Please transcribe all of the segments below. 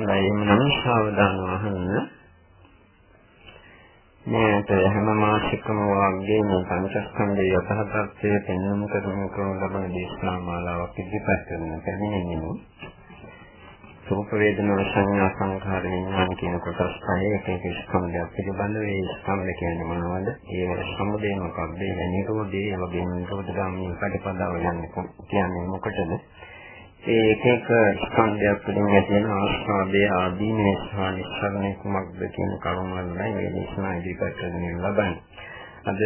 හොඳයි එහෙනම් සාවධානව අහන්න. මේට හැම මාසිකම වාගේ මේ පංචස්කන්ධයේ යථාර්ථය පෙන්වන්න කරන කරන ලබන දේශනා මාලාවක් ඉදිරිපත් කරන පැමිණෙන්නේ. රූප වේදනා සංඥා සංඛාර විඥාන කියන කොටස් පහේ එක එක ස්කන්ධයක් පිළිබඳව ඒ ස්කන්ධ කියන්නේ මොනවද? ඒ සමුදේ මොකක්ද? ඒ නිරෝධය, ඒ වගේම නිරෝධ ගාමී ප්‍රතිපදාව යන්නේ කියන්නේ මොකටද? ඒ එක එක ස්කන්ධයක් තුළින් ඇති වෙන ආස්වාදයේ ආදීනේ සහ නිස්සාරණය කුමක්ද කියන කරුණ වලයි මේ දේශනා ඉදිරිපත් කරගෙන ලබන්නේ. අද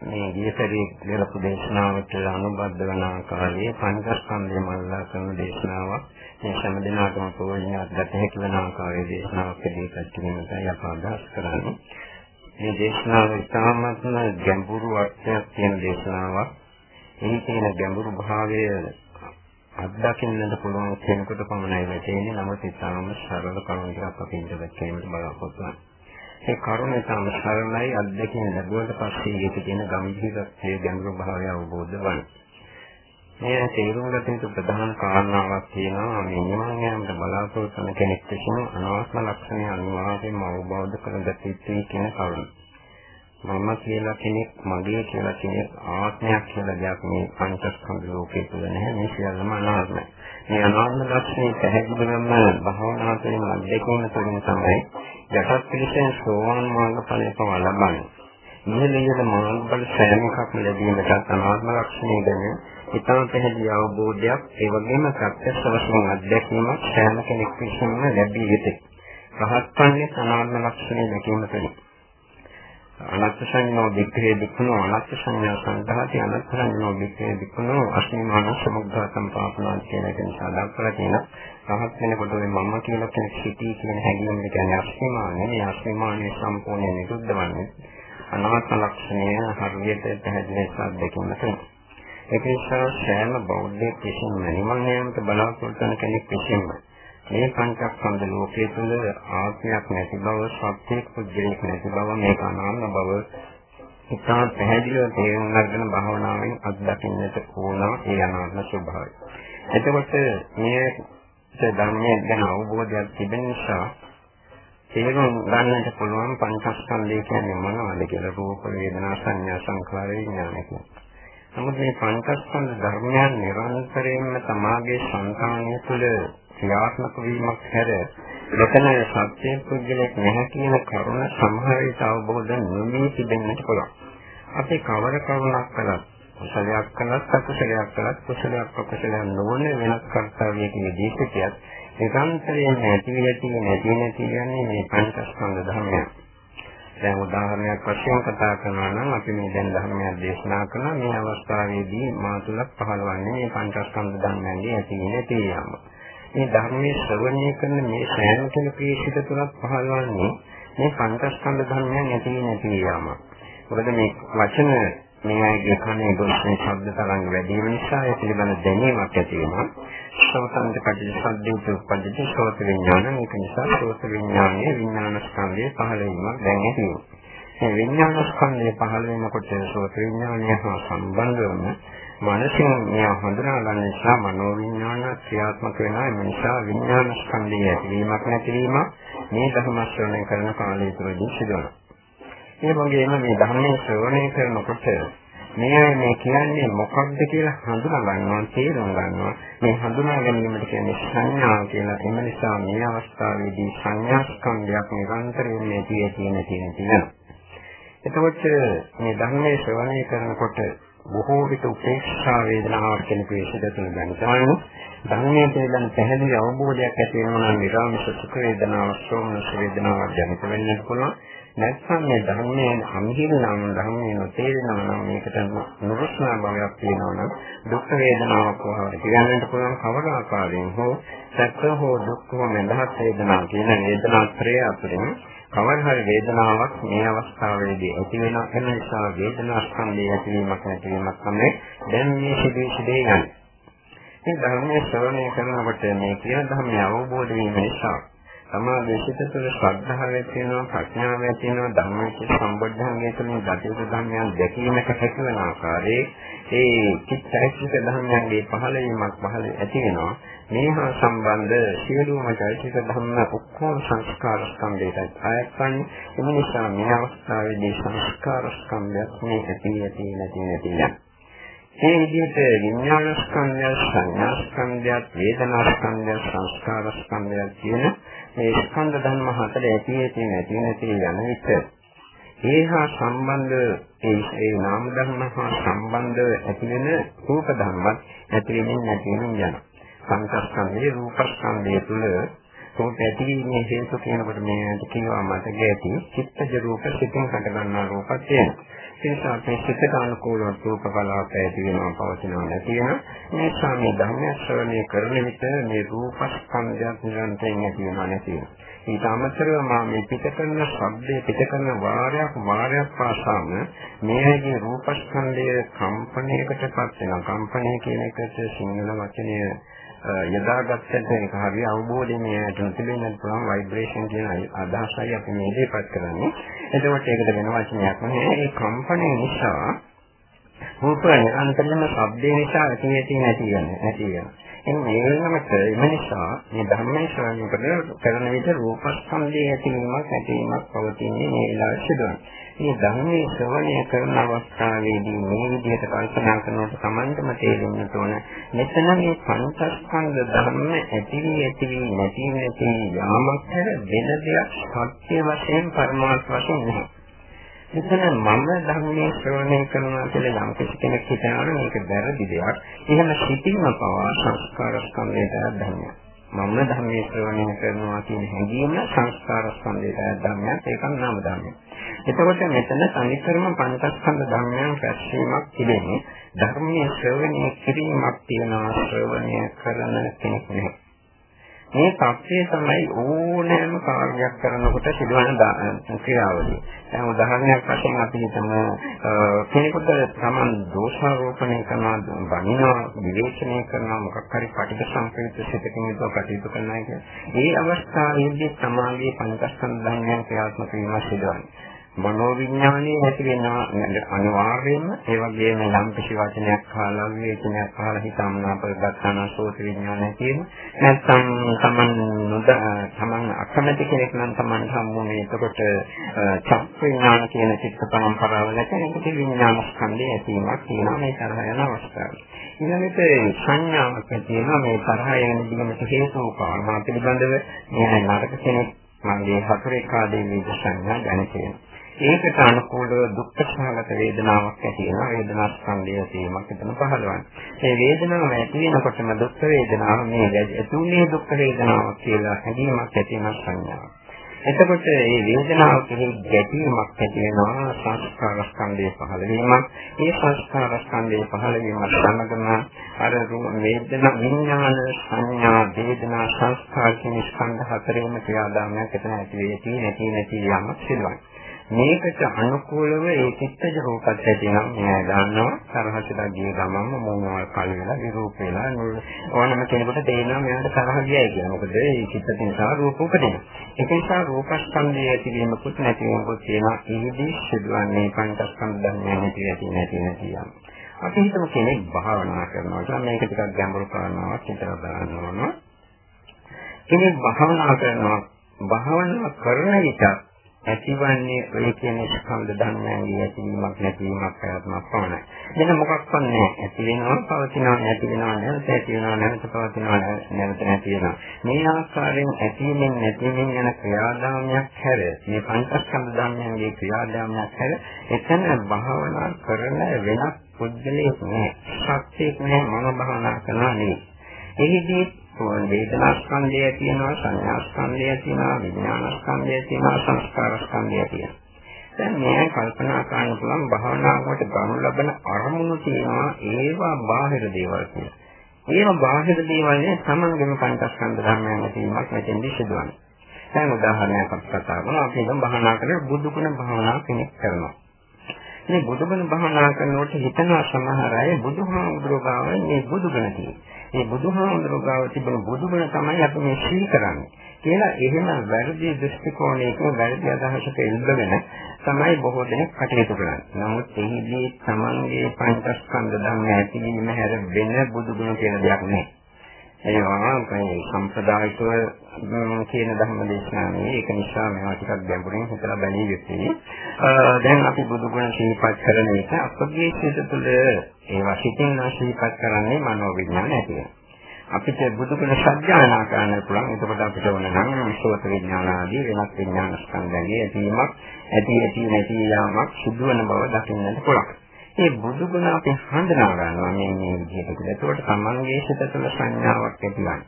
මේ ගියසරේ දෙලපු දේශනාවට අනුබද්ධ වන ආකාරයේ පංචස්කන්ධය මල්ලා කරන දේශනාවක් මේ හැම දිනකටම ප්‍රයෝජනවත් ගත හැකි වෙන ආකාරයේ දේශනාවක් ඉදිරිපත් කිරීමටයි අප අදහස් කරන්නේ. මේ දේශනාව ඉතාමත්ම ගැඹුරු අර්ථයක් තියෙන දේශනාවක්. එහි තියෙන ගැඹුරු භාවය අත්දකින්නට පුළුවන් කෙනෙකුට පමණයි වැටෙන්නේ. නමුත් ඉතාම සරල කරුණු ටිකක් අපි ඉදිරියට කිරීමට බලාපොරොත්තු වෙනවා. ඒ කරුණ ඉතාම සරලයි අත්දකින්න ලැබුවට පස්සේ ඒක තියෙන ගම්භීරත්වයේ ගැඹුරු භාවය අවබෝධ වෙනවා. මේ තේරුම් ගත යුතු ප්‍රධාන කාරණාවක් තියෙනවා මේ නිවන් යාමට බලාපොරොත්තු වන කෙනෙක් විසින් අනවශ්‍ය ලක්ෂණ අනිවාර්යයෙන්ම අවබෝධ කරගත යුතුයි කියන කරුණ. මම කියලා කෙනෙක් මගේ කියලා කෙනෙක් ආත්මයක් කියලා දෙයක් මේ පංචස්කන්ධ ලෝකේ තුල නැහැ මේ සියල්ලම අනාත්මයි. මේ අනාත්ම ලක්ෂණය පැහැදිලිවම භාවනා කරන අධ්‍යක්ෂණ තුළින් තමයි යටත් පිළිසෙන් සෝවාන් මාර්ග ඵලයක ලබන්නේ. මේ නියත මාර්ගඵල සෑම එකක්ම ලැබීමට අනාත්ම ලක්ෂණය ගැන ඉතාම පැහැදිලි අවබෝධයක් ඒ වගේම ප්‍රත්‍යක්ෂ වශයෙන් අත්දැකීමක් සෑම කෙනෙක් විසින්ම ලැබිය යුතුයි. රහත් වන්නේ අනාත්ම ලක්ෂණය දැකීම තුළින්. අනත්ත් සංඥා වික්‍රේ දුක්ඛනෝ අනත්ත් සංඥා සංඝාති අනත්ත් සංඥා වික්‍රේ දුක්ඛනෝ අස්මිමාන සමුද්ධා සම්පාපනා කියන එක නිසා දක්වලා තියෙන රහත් වෙනකොට මේ මම කියලා කෙනෙක් සිටී කියන හැඟීම කියන්නේ අස්මිමානේ. මේ අස්මිමානේ සම්පූර්ණයෙන් නිරුද්ධ වන්නේ අනාත්ම ලක්ෂණය හරියට පැහැදිලි සාධකයක් නෙවෙයි ඒක නිසා සෑම බෞද්ධයෙක් විසින්ම නිවන් යාමට බලාපොරොත්තු වන කෙනෙක් විසින්ම මේ පංචස්කන්ධ ලෝකයේ තුල ආත්මයක් නැති බව, සත්‍යයක් පුද්ගලික නැති බව, මේක අනාත්ම බව ඉතා පැහැදිලිව තේරුම් ගන්න භාවනාවෙන් අත්දකින්නට ඕන ඒ අනාත්ම ස්වභාවය. එතකොට මේ ධර්මයේ ගැන අවබෝධයක් තිබෙන නිසා තේරුම් ගන්නට පුළුවන් පංචස්කන්ධය කියන්නේ මොනවද කියලා රූප වේදනා සංඥා සංඛාර විඥාන කියන්නේ. නමුත් මේ පංචස්කන්ධ ධර්මයන් නිරන්තරයෙන්ම තමාගේ සංකාණය තුළ ක්‍රියාත්මක වීමක් හැර මෙතන සත්‍ය පුද්ගලයක් නැහැ කියන කරුණ සමහර විට අවබෝධ නොවී තිබෙන්නට පුළුවන්. අපි කවර කරුණක් කළත් කුසලයක් කළත් අකුසලයක් කළත් කුසලයක් අකුසලයක් නොවන වෙනස් කර්තව්‍යයකින් දීපිතියත් නිරන්තරයෙන් නැති වෙති නැති නැති යන්නේ මේ පංචස්කන්ධ ධර්මයන්. දැන් උදාහරණයක් වශයෙන් කතා කරනවා නම් අපි මේ දැන් ධර්මයක් දේශනා කරන මේ අවස්ථාවේදී මා තුල පහළවන්නේ මේ පංචස්කන්ධ ධර්මයන්ගේ ඇති නැති යාම. මේ ධර්මයේ ශ්‍රවණය කරන මේ සෑම කෙනෙකුගේ සිත තුළත් පහළවන්නේ මේ පංචස්කන්ධ ධර්මයන් ඇති නැති යාම. මොකද මේ වචන මේ අයගේ කනේ ගොස්නේ ශබ්ද තරංග වැඩි වෙන නිසා ඒ පිළිබඳ දැනීමක් ඇති වෙනවා. ශ්‍රවතන්ත කඩේ සද්දේට උපදිත ශ්‍රවත විඥාන මේක නිසා ශ්‍රවත විඥානයේ විඥාන ස්කන්ධයේ පහළ වීමක් දැන් ඇති වෙනවා. මේ විඥාන ස්කන්ධය පහළ වෙනකොට ශ්‍රවත විඥානය හා සම්බන්ධ වන මනසින් මේ හඳුනා ගන්න නිසා මනෝ විඥාන ක්‍රියාත්මක වෙනවා. ඒ නිසා විඥාන ස්කන්ධය ඇතිවීමක් නැතිවීම මේ ධර්ම ශ්‍රවණය කරන කාලය තුළදී සිදුවනවා. ඒ වගේම මේ ධර්මයේ ශ්‍රවණය කරනකොට මේ මේ කියන්නේ මොකක්ද කියලා හඳුනා ගන්නවා තේරුම් ගන්නවා. මේ හඳුනා ගැනීමට කියන්නේ සංඥා කියලා. එම නිසා මේ අවස්ථාවේදී සංඥා ස්කන්ධයක් නිරන්තරයෙන් මේ තියෙන තියෙන තියෙනවා එතකොට මේ ධර්මයේ ශ්‍රවණය කරනකොට බොහෝ විට උපේක්ෂා වේදනාවක් කියන ප්‍රේෂිත තුන ගන්නවා. ධර්මයේ පිළිබඳ පැහැදිලි අවබෝධයක් ඇති වෙනවා නම් විරාමිස සුඛ වේදනාවක්, සෝමනස වේදනාවක් ජනිත වෙන්නත් පුළුවන්. නැත්නම් මේ ධර්මයේ අමිහිර නම් ධර්මයේ නොතේරෙනවා නම් මේකට නුරුස්නා භාවයක් තියෙනවා නම් දුක් වේදනාවක් වහවට කියන්නට පුළුවන් කවර ආකාරයෙන් හෝ සැප හෝ දුක් හෝ නැදහත් වේදනාව කියන වේදනා ත්‍රය අතරින් කවර හරි වේදනාවක් මේ අවස්ථාවේදී ඇති වෙන එන නිසා වේදනා ස්කන්ධය ඇතිවීමක් නැතිවීමක් තමයි දැන් මේ සිදුවී සිදුවේ යන්නේ. මේ ධර්මයේ ශ්‍රවණය කරනකොට මේ කියන ධර්මය අවබෝධ වීම නිසා සමාධි සිත තුළ ශ්‍රද්ධාව ඇති වෙනවා ප්‍රඥාව ඇති වෙනවා ධම්මයේ සම්බොධ්ධංගයේ තුලින් දතිත ධර්මයන් දැකීමට හැකි වෙන ආකාරයේ ඒ චිත්තයිසික ධර්මයන්ගේ පහළවීමක් පහළ ඇති වෙනවා මේ හා සම්බන්ධ සියලුම චෛතසික ධර්ම ඔක්කොම සංස්කාර ස්කන්ධයට අයත්වන්නේ ඒ නිසා මේ අවස්ථාවේදී සංස්කාර ස්කන්ධයක් මේ ඇති ඇති නැති නැති යන මේ විදිහට විඥාන ස්කන්ධය, සංඥා ස්කන්ධය, වේදනා ස්කන්ධය, සංස්කාර ස්කන්ධය කියන මේ ස්කන්ධ ධර්ම හතර ඇති ඇති නැති නැති යන විට ඒහා සම්බන්ධ ඒ ඒ නාම ධර්ම හා සම්බන්ධ ඇති වෙන රූප ධර්මත් ඇති වෙනින් නැති වෙනින් යන සංස්කන්ධයේ රූපස්කන්ධය තුළ රූප ඇතිවීමේ හේතු කියනකොට මේ කියවා මතක ඇති චිත්තජ රූප සිතින් හට ගන්නා රූපත් තියෙනවා ඒ නිසා මේ සිතට අනුකූලව රූප කලාප ඇති වෙනවා පවතිනවා නැති වෙනවා. මේ සාමී ධර්මය ශ්‍රවණය කරන විට මේ රූපස්කන්ධයක් නිරන්තරයෙන් ඇති වෙනවා නැති වෙනවා. ඊට අමතරව මා මේ පිට කරන ශබ්දයේ පිට කරන වාරයක් වාරයක් පාසාම මේගේ රූපස්කන්ධය කම්පණයකටපත් වෙනවා. කම්පණය කියන එකට සිංහල වචනය යදාගත්තට ඒක හරිය අවබෝධයෙන් මේකට තිබෙන්නත් පුළුවන් ভাইබ්‍රේෂන් කියන අදහසයි අපි මේ ඉදිරිපත් කරන්නේ. එතකොට ඒකට වෙන වචනයක් නෑ. ඒ කම්පණය නිසා රූප නිරන්තරයෙන්ම ශබ්දේ නිසා ඇති ඇති නැති වෙන නැති වෙනවා. එන්න මේ වෙනමට එම නිසා මේ ධර්මයේ ශ්‍රවණය කරන විට රූපස්කන්ධයේ ඇතිවීමක් නැතිවීමක් පවතින්නේ මේ වෙලාවට සිදුවනවා. මේ ධර්මයේ ශ්‍රවණය කරන අවස්ථාවේදී මේ විදිහට කල්පනා කරනකොට Tamanටම තේරෙන්න ඕන මෙතන මේ පංචස්කන්ධ ධර්ම ඇතිවි ඇතිවි නැති නැති යාමක් හැර වෙන දෙයක් සත්‍ය වශයෙන් පරමාර්ථ වශයෙන් නැහැ. මෙතන මම ධර්මයේ ශ්‍රවණය කරනවා කියලා යම් කෙනෙක් හිතනවා මේක වැරදි දෙයක්. එහෙම සිතින්ම පවා සංස්කාර ස්කන්ධයට ධර්මයක්. මම ධර්මයේ ශ්‍රවණය කරනවා කියන හැඟීම සංස්කාර ස්කන්ධයට ධර්මයක් ඒකම නාම ධර්මයක්. එතකොට මෙතන තනිකරම පංචස්කන්ධ ධර්මයන් රැස්වීමක් තිබෙන්නේ ධර්මයේ ශ්‍රවණය කිරීමක් තියනවා ශ්‍රවණය කරන කෙනෙක් නෙවෙයි. මේ தත්ත්වය තමයි ඕනෑම කාර්යයක් කරනකොට සිදුවන ක්‍රියාවලිය. දැන් උදාහරණයක් වශයෙන් අපි හිතමු කෙනෙකුට තමන් දෝෂාරෝපණය කරනවා, බණිනවා, විවේචනය කරනවා, මොකක් හරි පටිඝ සංකේත සිතකින් යුතුව කටයුතු කරනවා කියන්නේ. මේ අවස්ථාවේදී සමාධියේ පංචස්කන්ධ ධර්මයන් ක්‍රියාත්මක වීම සිදුවන්නේ. මනෝවිඥානයේ ඇති වෙනවා අනිවාර්යයෙන්ම ඒ වගේම යම් කිසි වචනයක් අහලා විවේචනයක් අහලා හිතමනාප ගන්නා සෝත විඥානය කියන නැත්නම් තමන් නොද තමන් අකමැති කෙනෙක් නම් තමන් හම්බුනේ එතකොට චක්ක විඥාන කියන චිත්ත පරම්පරාව නැත්නම් විඥාන ස්කන්ධය ඇතිවීමක් තියෙනවා මේ තරහ යන අවස්ථාව. ඊළඟට සංඥාවක් තියෙනවා මේ තරහ යන දිගට හේතු කාරණා පිළිබඳව මේ නරක කෙනෙක් මගේ හතරේ කාදී විද සංඥා ගැන කියනවා. ඒකට අනුකූලව දුක්ඛ සහගත වේදනාවක් ඇති වෙනවා වේදනා ස්කන්ධය තේමක් එතන පහළවන්නේ. මේ වේදනාව ඇති වෙනකොටම දුක්ඛ වේදනාව මේ ඇතුළේ දුක්ඛ වේදනාවක් කියලා හැඟීමක් ඇති වෙන සංඥාවක්. එතකොට මේ වේදනාව කෙරෙහි ගැටීමක් ඇති වෙනවා සංස්කාර ස්කන්ධයේ පහළ වීමක්. ඒ සංස්කාර ස්කන්ධයේ පහළ වීම සමගම අර වේදනා විඥාන සංඥා වේදනා සංස්කාර කියන ස්කන්ධ හතරේම ක්‍රියාදාමයක් එතන ඇති වෙති නැති නැති යමක් සිදුවන්නේ. මේකට අනුකූලව ඒ චිත්තජ රූපත් ඇතිනම් මෙයා ගන්නවා තරහට ගිය ගමන්ම මොනවල් කල් වෙලා විරූප වෙලා ඕනම කෙනෙකුට තේරෙනවා මෙයාට තරහ ගියයි කියලා. මොකද ඒ චිත්ත නිසා රූප උපදිනවා. ඒක නිසා රූපස්කන්ධය ඇතිවීමකුත් නැතිවීමකුත් තියෙනවා. ඒදී සිදුවන්නේ පංචස්කන්ධ ධර්මයන් ඇති ඇති නැති නැති යන. අපි හිතමු කෙනෙක් භාවනා කරනවා. දැන් මේක ටිකක් ගැඹුරු කරනවා හිතලා බලන්න ඕන. කෙනෙක් භාවනා කරනවා භාවනා කරන විට ඇතිවන්නේ ඔය කියන ස්කන්ධ ධර්මයන්ගේ ඇතිවීමක් නැතිවීමක් ප්‍රයත්නක් පමණයි. වෙන මොකක්වත් නැහැ. ඇති වෙනවා, පවතිනවා, නැති වෙනවා, නැවත ඇති වෙනවා, නැවත පවතිනවා, නැවත නැති වෙනවා. මේ ආකාරයෙන් ඇතිවීමෙන් නැතිවීමෙන් යන ක්‍රියාදාමයක් හැර මේ පංචස්කන්ධ ධර්මයන්ගේ ක්‍රියාදාමයක් හැර එතන භාවනා කරන වෙනත් පුද්ගලයෙක් නැහැ. ශක්තියක් නැහැ මන භාවනා කරනවා නෙවෙයි. එහිදී වේදනා ස්කන්ධය තියෙනවා සංඥා ස්කන්ධය තියෙනවා විඥාන ස්කන්ධය තියෙනවා සංස්කාර ස්කන්ධය තියෙනවා දැන් මේ කල්පනා කරන්න පුළුවන් භාවනාවකට ගනු ලබන අරමුණු තියෙනවා ඒවා බාහිර දේවල් කියලා. ඒවා බාහිර දේවල් නේ සමංගම පංචස්කන්ධ ධර්මයන් ඇතිවීමක් මෙතෙන්දී සිදුවන්නේ. දැන් උදාහරණයක් අපි කතා කරනවා අපි දැන් භාවනා කරලා බුදු ගුණ භාවනා කෙනෙක් කරනවා. මේ බුදුගුණ භාවනා කරනකොට හිතනවා සමහර අය බුදුහාමුදුරුවෝ ගාව මේ බුදුගුණ තියෙනවා. මේ බුදුහාමුදුරුවෝ ගාව තිබෙන බුදුගුණ තමයි අපි මේ ශ්‍රී කරන්නේ. කියලා එහෙම වැරදි දෘෂ්ටි කෝණයක වැරදි අදහසක ඉල්ලගෙන තමයි බොහෝ දෙනෙක් කටයුතු කරන්නේ. නමුත් එහිදී තමන්ගේ පංචස්කන්ධ ධර්ම ඇතිවීම හැර වෙන බුදුගුණ කියලා දෙයක් නැහැ. ඒවා මේ සම්ප්‍රදායිකව කියන ධර්ම දේශනාවේ ඒක නිසා මේවා ටිකක් ගැඹුරින් හිතලා බැලිය යුතුයි. දැන් අපි බුදුගුණ සිහිපත් කරන එක අපගේ සිත තුළ ඒවා සිතින් සිහිපත් කරන්නේ මනෝවිඥාන ඇතිවෙනවා. අපිට බුදුගුණ සත්‍යයනා කරන්න පුළුවන්. එතකොට අපිට ඕන නම් සෝත විඥාන ආදී වෙනස් විඥාන ස්කන්ධයන්ගේ ඇතිවීමක්, ඇති ඇති නැති යාමක් සිදුවන බව දකින්නට පුළුවන්. මේ බුදුගුණ අපි හඳුනා ගන්නවා මේ මේ විදිහට. ඒකට තමන්ගේ සිත තුළ සංඥාවක් ඇතිවන්නේ.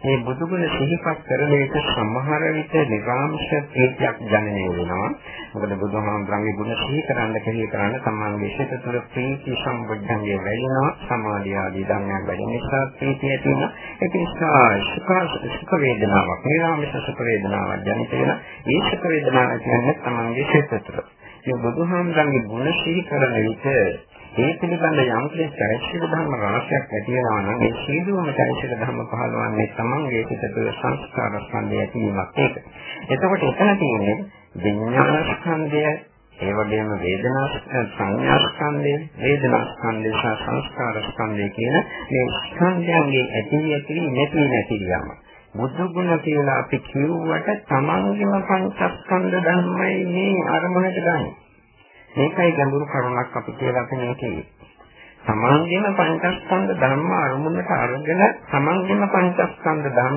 මේ බුදුගුණ සිහිපත් කරන එක සමහර විට නිරාමශ ප්‍රීතියක් ජනනය වෙනවා. මොකද බුදුහාමුදුරන්ගේ ගුණ සිහි කරන්න කෙරෙහි කරන්න සම්මානගේ ශිත තුළ ප්‍රීති සම්බුද්ධංගේ වැඩිනවා. සමාධිය ආදී ධර්මයන් වැඩි නිසා ප්‍රීතිය ඇති වෙනවා. ඒක නිසා සුඛ සුඛ වේදනාවක්, නිරාමශ සුඛ වේදනාවක් ජනිත වෙන. ඒ සුඛ වේදනාව කියන්නේ සම්මානගේ ශිත තුළ. මේ බුදුහාමුදුරන්ගේ ගුණ සිහි කරන විට ඒ පිළිබඳ යම් කිසි චෛතසික ධර්ම රාශියක් ඇති වෙනවා නම් ඒ සියලුම චෛතසික ධර්ම පහළවන්නේ තමන්ගේ සිත තුළ සංස්කාර ස්කන්ධය ඇතිවීමක් ඒක. එතකොට එතන තියෙන්නේ විඥාන ස්කන්ධය ඒ වගේම වේදනා සංඥා ස්කන්ධය, වේදනා ස්කන්ධය සහ සංස්කාර ස්කන්ධය කියන මේ ස්කන්ධයන්ගේ ඇති ඇති නැති නැති යම. බුදු ගුණ කියලා අපි කියුවට තමන්ගේම පංචස්කන්ධ ධර්මයි මේ අරමුණට ගන්නේ. මේකයි ගැඹුරු කරුණක් අපි කියලා අපි මේකේ. සමාන්ගේම පංචස්කන්ධ ධර්ම අරමුණට අරගෙන සමාන්ගේම පංචස්කන්ධ ධර්ම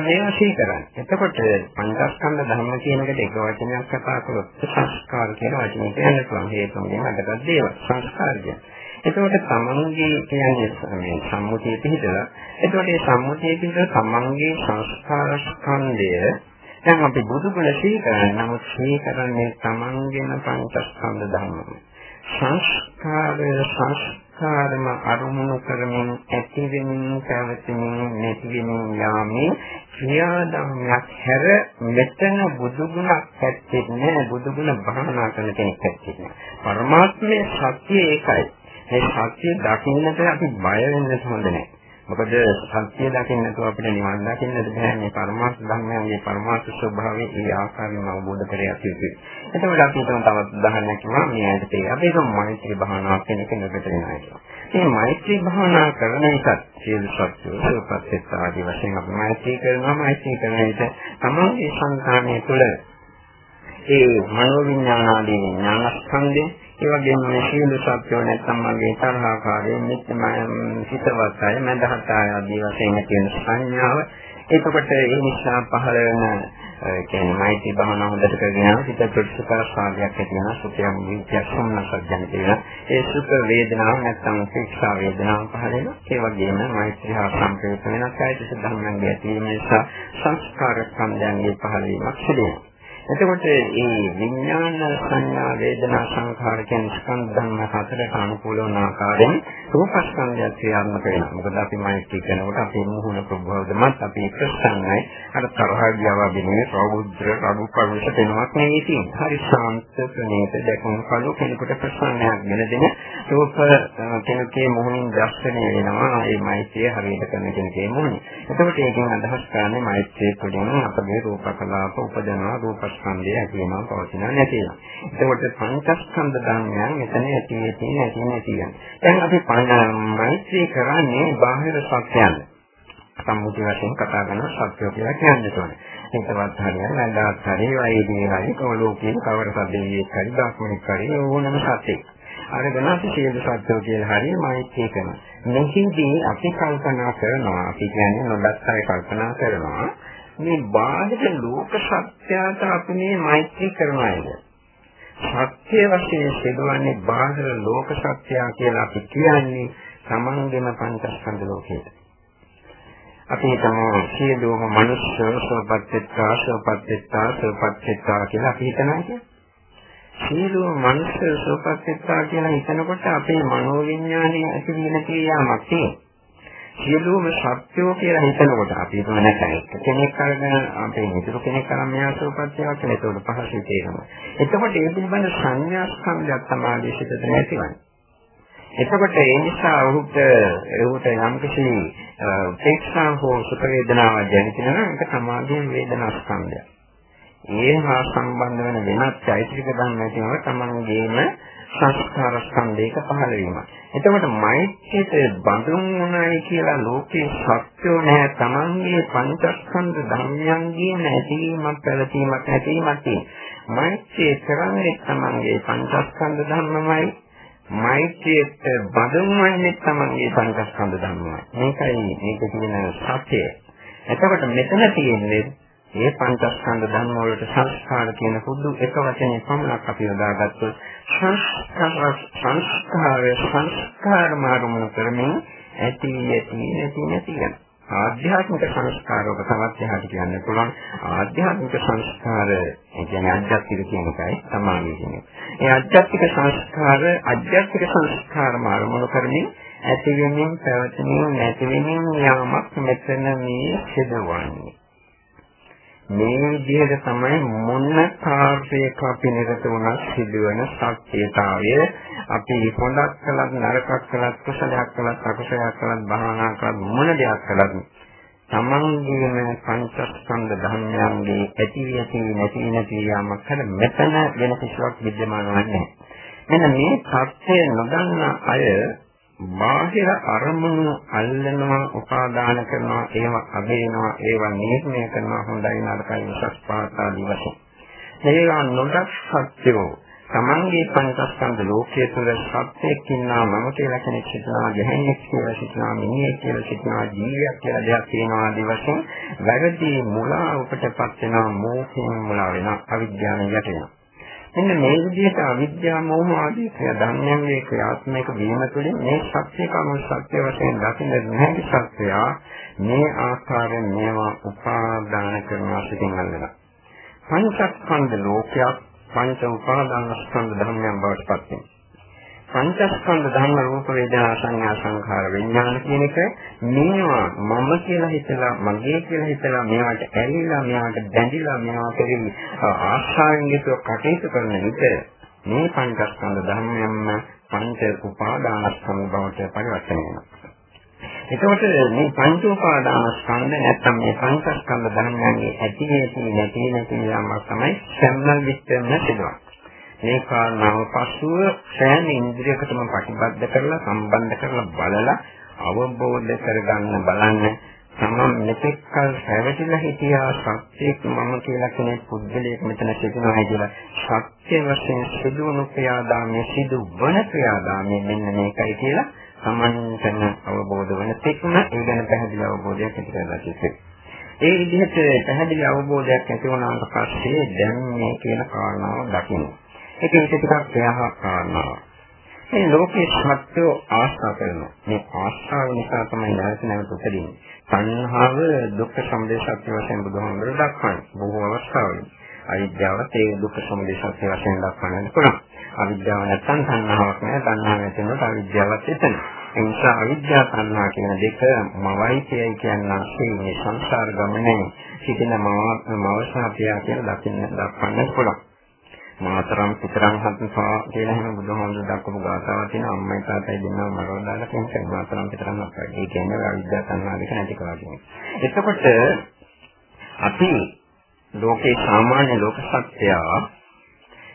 මේවා සිහි කරන්නේ. එතකොට පංචස්කන්ධ ධර්ම කියන එකට එක වචනයක් කතා කළොත් සංස්කාර කියන වචනේ කියන්න පුළුවන්. හේතුන්ගෙන් අදගත් දේවල් සංස්කාරය. එතකොට තමන්ගේ කියන්නේ මේ සම්මුතිය පිළිදලා එතකොට මේ සම්මුතිය පිළිදලා තමන්ගේ සංස්කාර ස්කන්ධය දැන් අපි බුදුගුණ සිහි කරන්නේ නමුත් සිහි කරන්නේ තමන්ගෙන පංචස්කන්ධ ධර්ම. සංස්කාරය සංස්කාරම අරුමුණු කරමින් ඇති වෙමින් පැවතෙමින් නැති වෙමින් යාමේ ක්‍රියාදාමයක් හැර මෙතන බුදුගුණක් ඇත්තේ නැහැ බුදුගුණ භාවනා කරන කෙනෙක් ඇත්තේ නැහැ. පරමාත්මයේ සත්‍ය ඒකයි. මේ සත්‍ය දකින්නට අපි බය වෙන්න හොඳ නැහැ. මොකද සත්‍ය දකින්න නැතුව අපිට නිවන් දකින්නද බෑ මේ පරමාර්ථ ධර්මයන්ගේ පරමාර්ථ ස්වභාවය ඒ ආකාරයෙන්ම අවබෝධ කර යුතු යුතුයි. එතකොට අපි හිතමු තවත් උදාහරණයක් කියනවා මේ ඇයිද තේ. අපි හිතමු මෛත්‍රී භාවනාවක් කියන එක නෙවෙයි කියලා. මේ මෛත්‍රී භාවනා කරන එකත් සියලු සත්‍යෝ සුවපත් ආදී වශයෙන් අපි මෛත්‍රී කරනවා මෛත්‍රී කරන විට තමයි සංකාමයේ තුළ ඒ මනෝවිඥාන ආදී ඥානස්කන්ධේ ඒ වගේම මේ සීල සත්‍යෝ නැත්නම් මගේ තරහකාරයෙන් මෙච්චම හිතවත් අය මඳහත් ආදී වශයෙන් තියෙන සංඥාව. එතකොට ඒ නිසා පහළ වෙන කියන්නේ මෛත්‍රී භාවනාව හොඳට කරගෙන හිත ප්‍රතිසකාර සාධයක් ඇති වෙන සුඛයන් විචයක් සම්නසක් ජන තියෙන ඒ සුඛ වේදනාව නැත්නම් ශික්ෂා වේදනාව පහළ වෙන ඒ වගේම මෛත්‍රී හා සම්ප්‍රේත වෙන කායික ධර්මයන්ගේ ඇතිවීම නිසා සංස්කාර ස්කන්ධයන්ගේ පහළ වීමක් සිදු වෙනවා. එතකොට මේ විඥාන සංඥා වේදනා සංඛාර කියන ස්කන්ධ ධර්ම හතරට අනුකූල වන ආකාරයෙන් රූපස්කන්ධය ක්‍රියාත්මක වෙනවා. මොකද අපි මෛත්‍රී කරනකොට අපේ මුහුණ ප්‍රබෝධමත් අපි ප්‍රසන්නයි. අර තරහගියව වෙන්නේ ප්‍රබුද්ධ රබු කරුණට දෙනවක් නෙවෙයි තියෙන්නේ. හරි ශාන්ත ප්‍රණීත දැකුම් කළු කෙනෙකුට ප්‍රසන්නයක් වෙන දෙන රූප කෙනෙකුගේ මුහුණින් දැක්වෙන වෙනවා. මේ මෛත්‍රිය හරියට කරන කෙනෙකුගේ මුහුණ. එතකොට ඒකෙන් අදහස් කරන්නේ මෛත්‍රිය තුළින් අපගේ රූප කලාප උපදනවා රූප පංචස්කන්ධය ඇති වෙනවා පවතිනවා නැති වෙනවා. එතකොට පංචස්කන්ධ ධර්මයන් මෙතන ඇති වෙති නැති නැති යන. දැන් අපි මෛත්‍රී කරන්නේ බාහිර සත්‍යයන්. සම්මුති වශයෙන් කතා කරන සත්‍යය කියලා කියන්නේ තෝරන්නේ. ඒකවත් හරියට නැදාත් හරිය වයිදී හරිය කවලෝකේ කවර සද්දේ හරි දාක්මනික හරි ඕනම සත්‍යයක්. අරගෙන අපි සියලු සත්‍යෝ කියලා හරිය මෛත්‍රී කරනවා. මෙහිදී අපි කල්පනා කරනවා අපි කියන්නේ නොදත් අය කල්පනා කරනවා මේ බාහිර ලෝක සත්‍යයට අපි මේ මෛත්‍රී කරනවාද? සත්‍ය වශයෙන් සිදුවන්නේ බාහිර ලෝක සත්‍යය කියලා අපි කියන්නේ සමංගෙම පංචස්කන්ධ ලෝකයට. අපි හිතමු සියලුම මිනිස්සු සෝපත්ත්‍තා සෝපත්ත්‍තා සෝපත්ත්‍තා කියලා අපි හිතනවා කියන්නේ. සියලුම මිනිස්සු සෝපත්ත්‍තා කියලා හිතනකොට අපේ මනෝවිඤ්ඤාණය ඇති වෙන ක්‍රියාවක් තියෙනවා. සියලුම සත්‍යෝ කියලා හිතනකොට අපි හිතන නැත්නම් කෙනෙක් අරගෙන අපේ මිතුරු කෙනෙක් අරන් මෙයා සෝපත්යක් කියලා ඒකට පහසු තේරෙනවා. එතකොට ඒ පිළිබඳ සංඥා ස්කන්ධයක් තමයි සිතට නැතිවන්නේ. එතකොට ඒ නිසා ඔහුට ඔහුට යම් කිසි උපේක්ෂා හෝ සුඛ වේදනාවක් දැනෙනවා නම් ඒක සමාධියෙන් වේදනා ස්කන්ධය. ඒ හා සම්බන්ධ වෙන වෙනත් චෛතසික ධර්ම නැතිව තමන්ගේම සංස්කාර ස්කන්ධයක පහළ වීම. එතකොට මෛත්‍රියට බඳුන් වුණයි කියලා ලෝකේ සත්‍යෝ නැහැ. තමන්ගේ පංචස්කන්ධ ධර්මයන්ගේ නැතිවීමක් පැවතීමක් නැතිවීමක් තියෙනවා. මෛත්‍රිය කරන්නේ තමන්ගේ පංචස්කන්ධ ධර්මමයි. මෛත්‍රියට බඳුන් වන්නේ තමන්ගේ පංචස්කන්ධ ධර්මමයි. මේකයි මේක කියන සත්‍යය. එතකොට මෙතන තියෙන්නේ මේ පංචස්කන්ධ ධර්ම වලට සංස්කාර කියන පොදු එක වචනේ පමණක් අපි යොදාගත්තොත් සංස්කාර සංස්කාර සංස්කාර මාරුමන කරමින් ඇති ඇති නැති නැති යන ආධ්‍යාත්මික සංස්කාරවක තවත් එහාට කියන්න පුළුවන් ආධ්‍යාත්මික සංස්කාර ඒ කියන්නේ අධ්‍යාත්මික කියන එකයි සමානයි කියන්නේ. ඒ අධ්‍යාත්මික සංස්කාර අධ්‍යාත්මික සංස්කාර මාරුමන කරමින් ඇති වෙමින් පැවතෙමින් නැති වෙමින් යාමක් මෙතන මේ සිදුවන්නේ. මේ විදිහට තමයි මොන කාර්යයක අපි නිරත වුණත් සිදුවන සත්‍යතාවය අපි හොඳක් කළත් නරකක් කළත් කුසලයක් කළත් අකුසලයක් කළත් භාවනා කළත් මොන දෙයක් කළත් තමන්ගේම පංචස්කන්ධ ධර්මයන්ගේ ඇති ඇති නැති නැති යාමක් කර මෙතන වෙන කිසිවක් विद्यमान නැහැ. මෙන්න මේ සත්‍ය නොදන්නා අය බාහිර අරමුණු අල්ලනවා උපාදාන කරනවා ඒවා අගේනවා ඒවා නිර්ණය කරනවා හොඳයි නරකයි උසස් පහත් ආදී වශයෙන් මේවා නොදක් සත්‍යෝ. තමන්ගේ පංචස්කන්ධ ලෝකයේ තුල සත්‍යයක් ඉන්නා මම කියලා කෙනෙක් සිතනවා ගැහෙන්නේ කියලා සිතනවා මිනිහෙක් කියලා සිතනවා ජීවියක් කියලා දෙයක් තියෙනවා ආදී වශයෙන් වැරදි මුලා උපටපත් වෙනවා මෝහයෙන් මුලා වෙනවා අවිද්‍යාවෙන් යටෙනවා මෙන්න මේ විදිහට අවිද්‍යා මෝහ ආදී ක්‍රියා ධර්මයන්ගේ ක්‍රියාත්මක වීම තුළින් මේ සත්‍ය කම සත්‍ය වශයෙන් දකින්න නැති සත්‍යය මේ ආකාරයෙන් මේවා උපාදාන කරනවා සිටින් අල්ලනවා. පංචස්කන්ධ ලෝකයක් පංච උපාදාන ස්කන්ධ ධර්මයන් බවට පත් වෙනවා. පංචස්කන්ධ ධර්ම රූප වේදනා සංඥා සංඛාර විඥාන කියන එක මේවා මම කියලා හිතලා මගේ කියලා හිතලා මේවට ඇලිලා මේවට බැඳිලා මේවා කෙරෙහි ආශාවෙන් යුතුව කටයුතු කරන විට මේ පංචස්කන්ධ ධර්මයන්ම පංච උපාදානස්කන්ධ බවට පරිවර්තනය වෙනවා. එතකොට මේ පංච උපාදානස්කන්ධ නැත්නම් මේ පංචස්කන්ධ ධර්මයන්ගේ ඇති නැති නැති නැති යාමක් තමයි සම්මල් විස්තරන සිදුවන්නේ. මේ කාරණාව පසුව සෑම ඉන්ද්‍රියකටම ප්‍රතිබද්ධ කරලා සම්බන්ධ කරලා බලලා අවබෝධ කරගන්න බලන්න. තමන් මෙතෙක් කල පැවතිලා හිටියා සත්‍යයක් මම කියලා කෙනෙක් පුද්ගලයෙක් මෙතන සිටිනවා කියලා. සත්‍ය වශයෙන් සිදුවුණු ක්‍රියාදාමයේ සිදුවන ක්‍රියාදාමයේ මෙන්න මේකයි කියලා තමන්ටම අවබෝධ වෙන තෙක්ම ඒ ගැන පැහැදිලි අවබෝධයක් ඇති කරගන්න ඕනේ. ඒ විදිහට පැහැදිලි අවබෝධයක් ඇති වුණාට පස්සේ දැන් මේ කියන කාරණාව දකින්න. ඒක එක ටිකක් ප්‍රයහ කාරණාවක්. මේ ලෝකේ සත්‍ය ආශා කරනවා. මේ ආශාව නිසා තමයි නැවත නැවත උපදින්නේ. සංහාව දුක්ඛ සමුදය සත්‍ය වශයෙන් බුදුහාමුදුරුවෝ දක්වන්නේ. බොහෝ අවස්ථාවල. අවිද්‍යාවත් ඒ දුක්ඛ සමුදය සත්‍ය වශයෙන් දක්වන්නත් පුළුවන්. අවිද්‍යාව නැත්නම් සංහාවක් නෑ. සංහාව නැතිනොත් අවිද්‍යාවත් එතන. ඒ නිසා අවිද්‍යාව සංහා කියන දෙක මවයි කියයි කියනවා මේ සංසාර ගමනේ සිටින මව මවසා පියා කියලා දකින්න දක්වන්න පුළුවන්. මාතරම් පිටරම් හත්පා කියලා එහෙම බුදුහාමුදුරුවෝ දක්වපු ගාථාවක් තියෙනවා අම්මයි තාත්තයි දෙන්නම මරවලා දාලා කියන මාතරම් පිටරම් හත්පා. ඒ කියන්නේ අවිද්‍යාව සංවාදික නැති කවදිනේ. එතකොට අපි ලෝකේ සාමාන්‍ය ලෝක සත්‍යය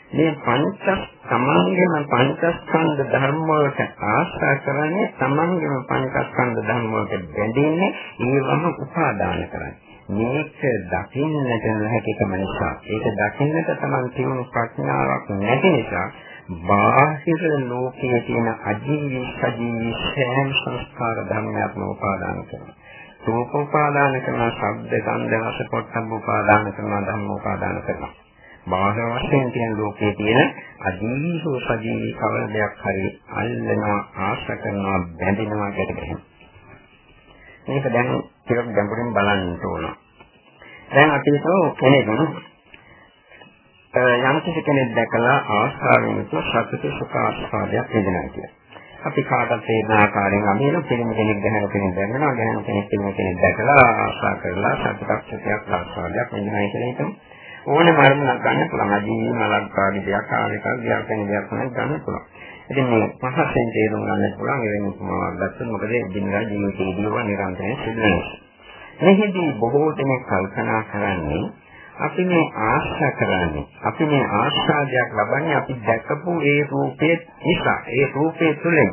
මේ පංච සමාංගෙම පංචස්කන්ධ ධර්ම වලට ආශ්‍රය කරන්නේ සමාංගෙම පංචස්කන්ධ ධර්ම වලට බැඳෙන්නේ ඒවම උපාදාන කරන්නේ. මේක දකින්නට නොහැකිකම නිසා ඒක දකින්නට තමන් තියුණු ප්‍රඥාවක් නැති නිසා බාහිර ලෝකයේ තියෙන අජීවී සජීවී සෑම සංස්කාර ධර්මයක්ම උපාදාන කරනවා. රූප උපාදාන කරනවා, ශබ්ද, ගන්ධ, රස, පොට්ටබ්බ උපාදාන කරනවා, ධම්ම උපාදාන කරනවා. බාහිර වශයෙන් තියෙන ලෝකයේ තියෙන අජීවී සජීවී කවර දෙයක් හරි අල්ලනවා, ආශා කරනවා, බැඳෙනවා ගැටගැහෙනවා. මේක දැන් ටිකක් ගැඹුරින් බලන්න ඕන. දැන් අපි හිතමු කෙනෙක් යම් කිසි කෙනෙක් දැකලා ආස්වාදයෙන් යුතු සතුට සුඛ ආස්වාදයක් විඳිනවා කියලා. අපි කාටත් තේරෙන ආකාරයෙන් අමින පිළිම කෙනෙක් ගැහන කෙනෙක් දැනනවා ගැහන කෙනෙක් පිළිම කෙනෙක් දැකලා ආශා කරලා සතුටක් සුඛයක් ආස්වාදයක් විඳිනයි කියලා හිතමු. ඕනේ මරණක් ගන්න පුළුවන්. අදී මලක් ආදී දෙයක් ආවිකක් දෙයක් වෙන දෙයක් තමයි ගන්න පුළුවන්. ඉතින් මේ පහසෙන් තේරුම් ගන්න පුළුවන් එවැනි උපමාවක් ගත්තොත් මොකද දිනදා ජීවිතයේදී වන නිරන්තරයෙන් සිදුවෙනවා. මෙහිදී බොහෝ දෙනෙක් කල්පනා කරන්නේ අපි මේ ආශා කරන්නේ අපි මේ ආශාදයක් ලබන්නේ අපි දැකපු ඒ රූපයේ නිසා ඒ රූපයේ තුලින්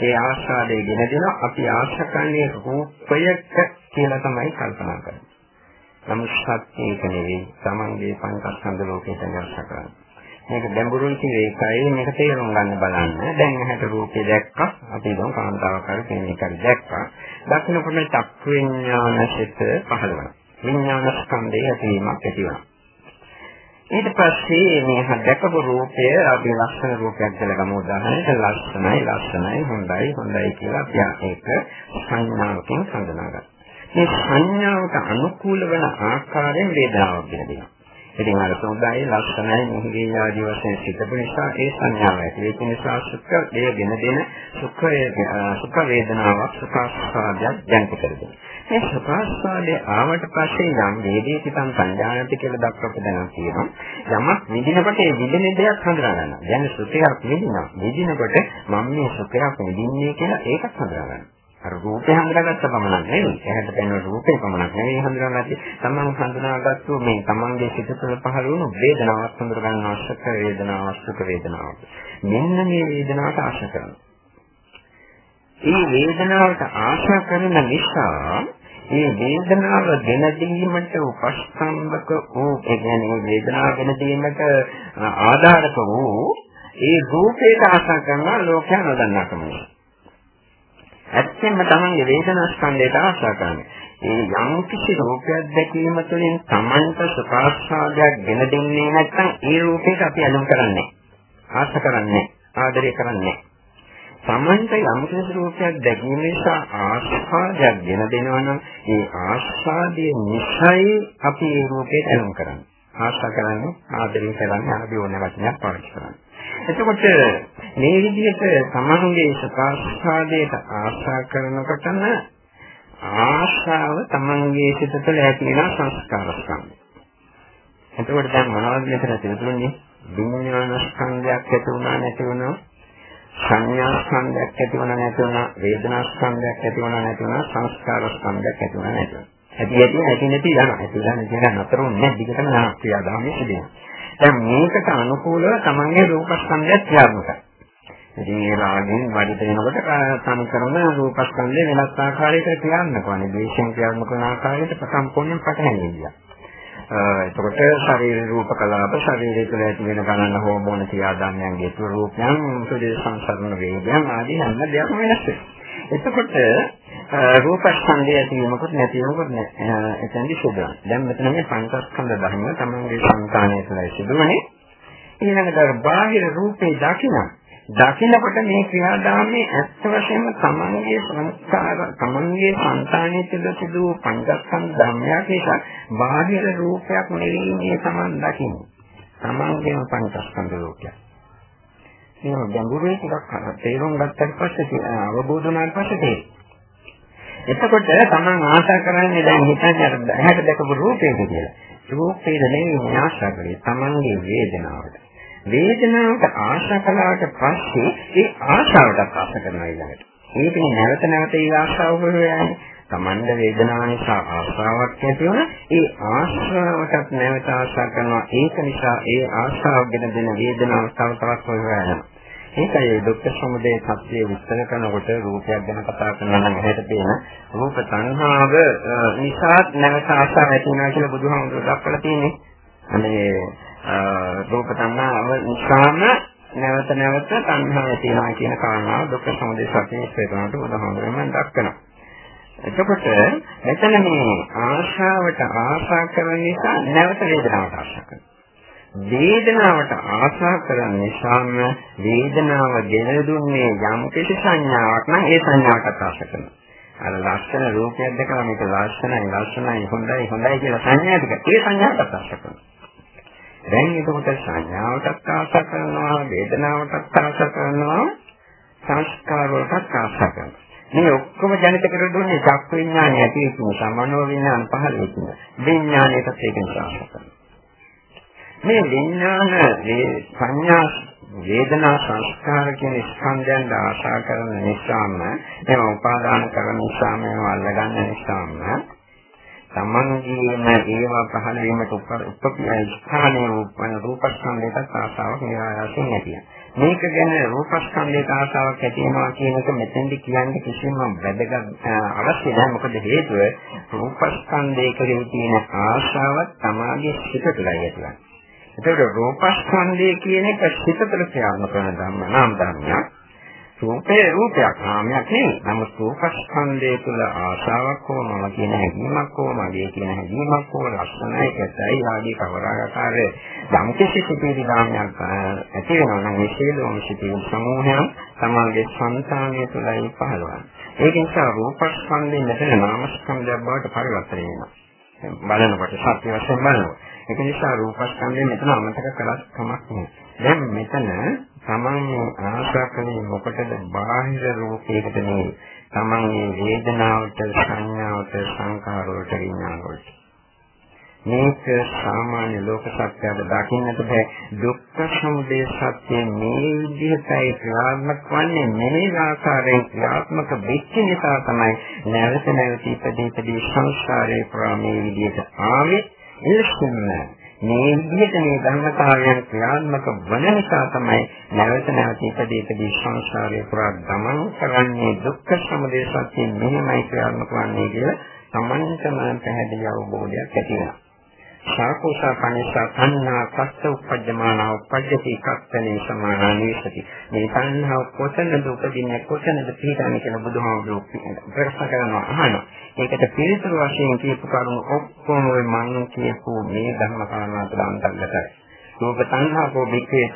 ඒ ආශාදේ ගෙන දෙන අපි ආශා කරන්නේ රූපයක කියලා තමයි කල්පනා කරන්නේ. නමුත් සත්‍යයක නෙවෙයි Tamange පංචස්කන්ධ ලෝකයට ආශා කරන්නේ. මේක ගැඹුරුයි කියන එකයි මේක තේරුම් ගන්න බලන්න. දැන් ඇහැට රූපේ දැක්කා. අපි දුන් කාන්තාවක් හරි කෙනෙක් හරි දැක්කා. දකින්නකොට මේ චක්ක විඥානසිත පහළ වෙනවා. විඥාන ස්කන්ධයේ ඇතිවීමක් ඇති වෙනවා. ඊට පස්සේ මේ දැකපු රූපය අපි ලක්ෂණ රූපයක් කියලා ගමු උදාහරණයක් ලක්ෂණයි ලක්ෂණයි හොඳයි හොඳයි කියලා අපි ඒක සංඥාවකින් හඳුනාගන්නවා. මේ සංඥාවට අනුකූල වෙන ආකාරයෙන් වේදනාවක් දෙනවා. ඉතින් අර සෝදායි ලක්ෂණයි මොහුගේ ආදී වශයෙන් සිතපු නිසා ඒ සංඥාව ඇති. ඒක නිසා සුඛ වේදෙන දෙන සුඛ සුඛ වේදනාවක් සුඛාස්වාදයක් දැනට කරගන්න. මේ සුඛාස්වාදයේ ආවට පස්සේ යම් වේදී පිටන් සංඥානති කියලා දක්වපු දැනක් තියෙනවා. යමක් විඳිනකොට ඒ විඳින දෙයක් හඳුනා ගන්නවා. දැන් සුඛයක් විඳිනවා. විඳිනකොට මම මේ සුඛයක් විඳින්නේ කියලා ඒකත් හඳුනා ගන්නවා. අර රූපේ හඳුනාගත්ත පමණක් නෙවෙයි. ඇහැට පෙනෙන රූපේ පමණක් නෙවෙයි හඳුනාගත්තේ. තමන් හඳුනාගත්තු මේ තමන්ගේ සිත තුළ පහළ වුණු වේදනාවක් හඳුනා ගන්න අවශ්‍යක වේදනාවක් සුඛ වේදනාවක්. මෙන්න මේ වේදනාවට ආශා කරනවා. මේ වේදනාවට ආශා කරන නිසා මේ වේදනාව ගෙන දීමට උපස්තම්භක වූ ඒ කියන්නේ වේදනාව ගෙන දීමට ආධාරක වූ ඒ රූපයට ආශා කරන ලෝකයන් නොදන්නාකම නිසා ඇත්තෙන්ම තමන්ගේ වේදනා ස්කන්ධයට ආශා කරන්නේ. ඒ යම් කිසි රූපයක් දැකීම තුළින් තමන්ට සුඛාස්වාදයක් ගෙන දෙන්නේ නැත්නම් ඒ රූපයට අපි අනුම් කරන්නේ. ආශ කරන්නේ. ආදරය කරන්නේ. තමන්ට යම් කිසි රූපයක් දැකීම නිසා ආස්වාදයක් ගෙන දෙනවා නම් ඒ ආස්වාදයේ නිසයි අපි ඒ රූපයට අනුම් කරන්නේ. ආශා කරන්නේ ආදරය කරන්නේ ආදී ඕන වචනයක් පාවිච්චි කරන්නේ. එතකොට මේ විදිහට තමන්ගේ සකාශාදයට ආශා කරනකොටම ආශාව තමන්ගේ සිත තුළ ඇති වෙන සංස්කාර ස්කන්ධය. එතකොට දැන් මොනවද මෙතන තිබුණේ? විඥාන ස්කන්ධයක් ඇති වුණා නැති වුණා සංඥා ස්කන්ධයක් ඇති වුණා නැති වුණා වේදනා ස්කන්ධයක් ඇති වුණා නැති වුණා සංස්කාර ස්කන්ධයක් ඇති වුණා නැති වුණා. ඇති ඇති නැති නැති යනවා. ඇති නැති යන නතරුන්නේ නැහැ. දිගටම යනවා ක්‍රියාදාමයේ සිදුවෙනවා. දැන් මේකට අනුකූලව තමන්ගේ රූපස්කන්ධය ක්‍රියාත්මකයි. ඉතින් ඒ රාගයෙන් වැඩි වෙනකොට සමකරන රූපස්කන්ධය වෙනස් ආකාරයකට ක්‍රියාත්මක වන්නේ. දේශයෙන් ක්‍රියාත්මක කරන ආකාරයට සම්පූර්ණයෙන් පටහැනිය. එතකොට ශරීර රූප කලාප ශරීරය තුළ ඇති වෙන ගණන හෝමෝන ක්‍රියාදාමයන්ගේ ස්වરૂපයන් සුදේ සංසරණ වේගයන් ආදී හැම දෙයක්ම වෙනස් වෙනවා. එතකොට රූපස්කන්ධය ඇතිවීමකට නැතිවීමකට එතෙන්දි සිදුවන. දැන් මෙතන මේ පංචස්කන්ධ ධර්ම තමන්ගේ සංකාණය තුළ සිදුවන්නේ. ඊළඟට බාහිර රූපේ දකින්න. දකින්නකොට මේ ක්‍රියාදාමයේ ඇත්ත වශයෙන්ම තමන්ගේ සංස්කාර තමන්ගේ සංකාණය තුළ සිදු පංචස්කන්ධ ධර්මයක් නිසා බාහිර රූපයක් නෙවෙයි මේ තමන් දකින්නේ. තමන්ගේම පංචස්කන්ධ රූපයක්. මේ ගැඹුරේ ටිකක් තේරුම් ගත්තට පස්සේ අවබෝධ වුණාට පස්සේ එතකොට තමන් ආශා කරන්නේ දැන් හිතන්නේ අර ඇහැට දැකපු රූපයක කියලා. රූපේ නෙමෙයි ආශා කරේ තමන්ගේ වේදනාවට. වේදනාවට ආශා කළාට පස්සේ ඒ ආශාවටත් ආශා කරනවා ඊළඟට. මේකේ නැවත නැවත ඒ ආශාව හොයන්නේ. තමන්ද වේදනාව නිසා ආශාවක් ඇති වුණා. ඒ ආශාවටත් නැවත ආශා කරනවා. ඒක නිසා ඒ ආශාව ගැන දෙන වේදනාව තව තවත් හොයනවා. ඒකයි දුක්ඛ සමුදය සත්‍ය විස්තර කරනකොට රූපයක් ගැන කතා කරනවා නම් එහෙට තියෙන රූප තණ්හාව නිසා නැවත ආශාව ඇති වෙනවා කියලා බුදුහාමුදුරුවෝ දක්වලා තියෙන්නේ. අනේ රූප තණ්හාව නිසාම නැවත නැවත තණ්හාව ඇති වෙනවා කියන කාරණාව දුක්ඛ සමුදය සත්‍ය විස්තර කරනකොට බුදුහාමුදුරුවෝ දක්වනවා. එතකොට මෙතන මේ ආශාවට ආශා කරන නිසා නැවත වේදනාවට ආශා කරනවා. වේදනාවට ආශා කරන නිසාම වේදනාව ගෙන දුන්නේ යම් කිසි සංඥාවක් නම් ඒ සංඥාවටත් ආශා කරනවා. අර ලක්ෂණ රූපයක් දැකලා මේක ලක්ෂණයි ලක්ෂණයි හොඳයි හොඳයි කියලා සංඥා ටික ඒ සංඥාවටත් ආශා කරනවා. දැන් එතකොට සංඥාවටත් ආශා කරනවා වේදනාවටත් ආශා කරනවා සංස්කාර වලට ආශා කරනවා. මේ ඔක්කොම ජනිත කර දුන්නේ චක්ක විඥානය ඇති වෙන නිසා මනෝ විඥාන පහළ වෙන විඥානයටත් ඒක නිසා ආශා කරනවා. මේ විඥාන මේ සංඥා වේදනා සංස්කාර කියන ස්කන්ධයන් ආශා කරන නිසාම ඒවා උපාදාන කරන නිසාම ඒවා අල්ලගන්න නිසාම තමන්ගේම ඒවා පහළ වීමට උපපිය ස්ථානයේ රූපන රූපස්කන්ධයට ආශාවක් නිරායයෙන් නැතිය. මේක ගැන රූපස්කන්ධයට ආශාවක් ඇති වෙනවා කියන එක මෙතෙන්දි කියන්නේ කිසිම වැදගත් අවශ්‍ය නැහැ. මොකද හේතුව රූපස්කන්ධයේ කෙරෙහි තියෙන ආශාවක් තමාගේ සිත තුළයි ඇතිවන්නේ. එතකොට රූපස්කන්ධය කියන එක සිත තුළ ක්‍රියාත්මක කරන ධර්ම නාම ධර්මයක්. රූපේ රූපයක් නාමයක් නෙවෙයි. නමුත් රූපස්කන්ධය තුළ ආශාවක් හෝ මම කියන හැඟීමක් හෝ මගේ කියන හැඟීමක් හෝ ලක්ෂණයි කැතයි ආදී කවරාකාර යම් කිසි සිටිවිලි නාමයක් ඇති වෙනවා නම් ඒ සියලුම සිටිවිලි සමූහයන් තමන්ගේ සංසානය තුළයි පහළවන්නේ. ඒක නිසා රූපස්කන්ධයෙන් මෙතන නාමස්කන්ධයක් බවට පරිවර්තනය වෙනවා. බලනකොට සත්‍ය වශයෙන් බලනවා. ඒක නිසා රූපස්කන්ධය මෙතන අමතක කළත් කමක් නෑ. දැන් මෙතන තමන් ආශා කරන්නේ මොකටද? බාහිර රූපයකට නෙවෙයි. තමන් මේ වේදනාවට, සංඥාවට, සංකාරවලට, විඥානවලට. මේක සාමාන්‍ය ලෝක සත්‍යයට දකින්නට බෑ. දුක්ඛ සමුදය සත්‍ය මේ විදිහටයි ක්‍රියාත්මක වන්නේ මේ ආකාරයෙන් ක්‍රියාත්මක වෙච්ච නිසා තමයි නැවත නැවත ඉපදී ඉපදී සංසාරේ ප්‍රාමේ විදිහට ආවේ. එලෙසින්ම මේ විදිහට මේ ධර්මතාවයන් ක්‍රියාත්මක වන නිසා තමයි නැවත නැවත ඉපදී ඉපදී සංසාරේ පුරා ගමන් කරන්නේ දුක්ඛ සමුදය සත්‍ය මෙහෙමයි ක්‍රියාත්මක වන්නේ කියලා සම්මතම පැහැදිලි අවබෝධයක් ඇති වෙනවා. සාකෝසා පනිසා තණ්හා පස්ස උපජ්ජමානා උපජ්ජති කත්තනේ සමානානීසති මේ තණ්හා කොතනද උපදින්නේ කොතනද පිටන්නේ කියලා බුදුහාමුදුරුවෝ ප්‍රශ්න කරනවා අහනවා. ඒකට පිළිතුරු වශයෙන් කියපු කරුණු ඔක්කොම ඔය මම කියපු මේ ධර්ම කාරණා තුළ අන්තර්ගතයි. රූප තණ්හා කෝ බික්කේ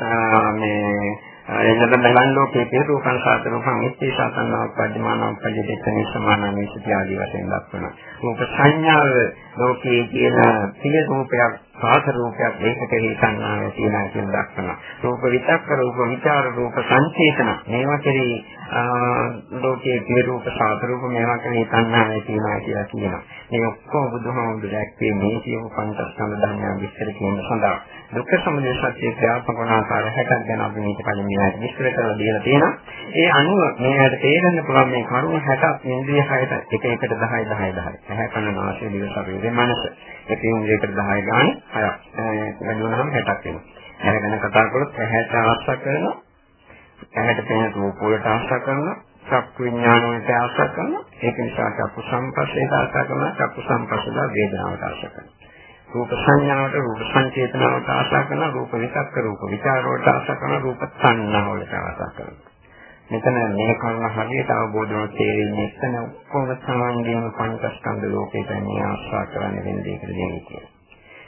මේ එන්නද බලන් ලෝකේ පෙරූපං සාත රූපං ඉස්ති සාතන්නා පද්මානා පජිතේ සමානමේ සිටි ආදී වශයෙන් දක්වනවා. රූප සංඥාව ලෝකයේ කියන පිය රූපයක් සාත රූපයක් ඒකට හේතන්නාවේ තියෙනවා කියන දක්වනවා. රූප විතක්ක රූප විචාර රූප සංචේතන මේවා කෙරෙහි ලෝකයේ පිය රූප සාත රූප මේවා කෙරෙහි තණ්හාවේ තියෙනවා කියලා කියනවා. මේ ඔක්කොම බුදුහාමුදුරුවෝ දැක්කේ මේ කියපු පංචස්කන්ධ ධර්මයන් විස්තර කිරීම සඳහා. දුක්ඛ සමුදය සත්‍ය ක්‍රියාත්මක වන ආකාරය 60ක් ගැන අපි මේක කලින් මෙයාට විස්තර කරලා දීලා තියෙනවා. ඒ අනුව මේකට තේරෙන්න පුළුවන් මේ කරුණු 60ක් ඉන්ද්‍රිය 6ට එක එකට 10 10 10. ඇහැ කන නාසය දිව ශරීරය මනස. එක ඉන්ද්‍රියකට 10 ගාන 6ක්. වැඩි වුණාම 60ක් වෙනවා. ඇහැ ගැන කතා කරොත් ඇහැට ආශා කරනවා. ඇහැට පෙනෙන රූප වලට ආශා කරනවා. චක්කු විඥානයට ආශා කරනවා. ඒක නිසා චක්කු සංපස්සයට ආශා කරනවා. චක්කු සංපස්සද වේදනාවට ආශා කරනවා. රූප සංඥාවට රූප සංචේතනාවට ආශා කරන රූප විතක්ක රූප විචාරවලට ආශා කරන රූප සංඥාවලට ආශා කරනවා. මෙතන මේ කරුණ හරියට අවබෝධ වුණොත් තේරෙන්නේ එතන ඔක්කොම සමාන්ගේම පංචස්කන්ධ ලෝකයට මේ ආශා කරන්න වෙන්නේ කියලා දෙන්නේ.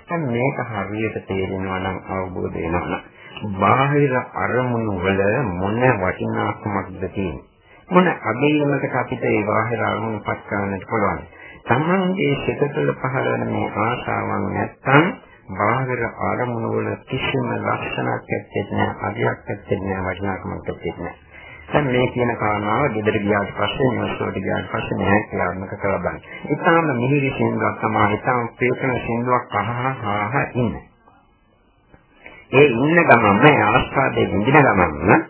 දැන් මේක හරියට තේරෙනවා නම් අවබෝධ වෙනවා නම් බාහිර අරමුණු වල මොන වටිනාකමක්ද තියෙන්නේ? මොන අගීමකට අපිට ඒ බාහිර අරමුණු පත් කරන්නට පුළුවන්? තමන්ගේ සිත තුළ පහළ වෙන මේ ආශාවන් නැත්තම් බාහිර ආරමුණු වල කිසිම ලක්ෂණයක් ඇත්තේ නැහැ, අගයක් ඇත්තේ නැහැ, වටිනාකමක් ඇත්තේ නැහැ. දැන් මේ කියන කාරණාව ගෙදර ගියාට පස්සේ නිවසට ගියාට පස්සේ නෑ ක්‍රියාත්මක කරලා බලන්න. ඊටාම මිහිරි සින්දුවක් තමයි ඊටාම ප්‍රේතන සින්දුවක් අහහා ඉන්න. ඒ ඉන්න ගමන්ම ආස්වාදයේ විඳින ගමන්ම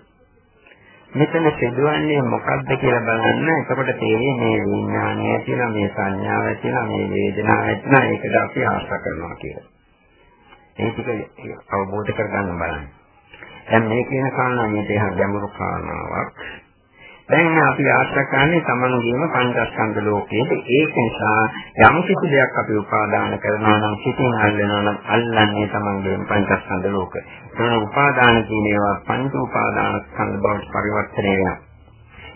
මෙතන සිදුවන්නේ මොකක්ද කියලා බලන්න එතකොට තේරෙන්නේ මේ විඥානය ඇතිලා මේ සංඥාව ඇතිලා මේ වේදනාව ඇතිලා ඒකට අපි ආශා කරනවා කියලා. ඒ ටික අවබෝධ කරගන්න බලන්න. දැන් මේ කියන කාරණා මේ දෙහ ගැඹුරු කාරණාවක්. දැන් අපි ආශ්‍රය කරන්නේ තමන්ගේම පංචස්කන්ධ ලෝකයේ ඒක නිසා යම් කිසි දෙයක් අපි උපාදාන කරනවා නම් සිතින් අල්ලනවා නම් අල්ලන්නේ තමන්ගේම පංචස්කන්ධ ලෝක. ඒ උපාදාන කියන ඒවා පංච උපාදාන ස්කන්ධ බවට පරිවර්තනය වෙනවා.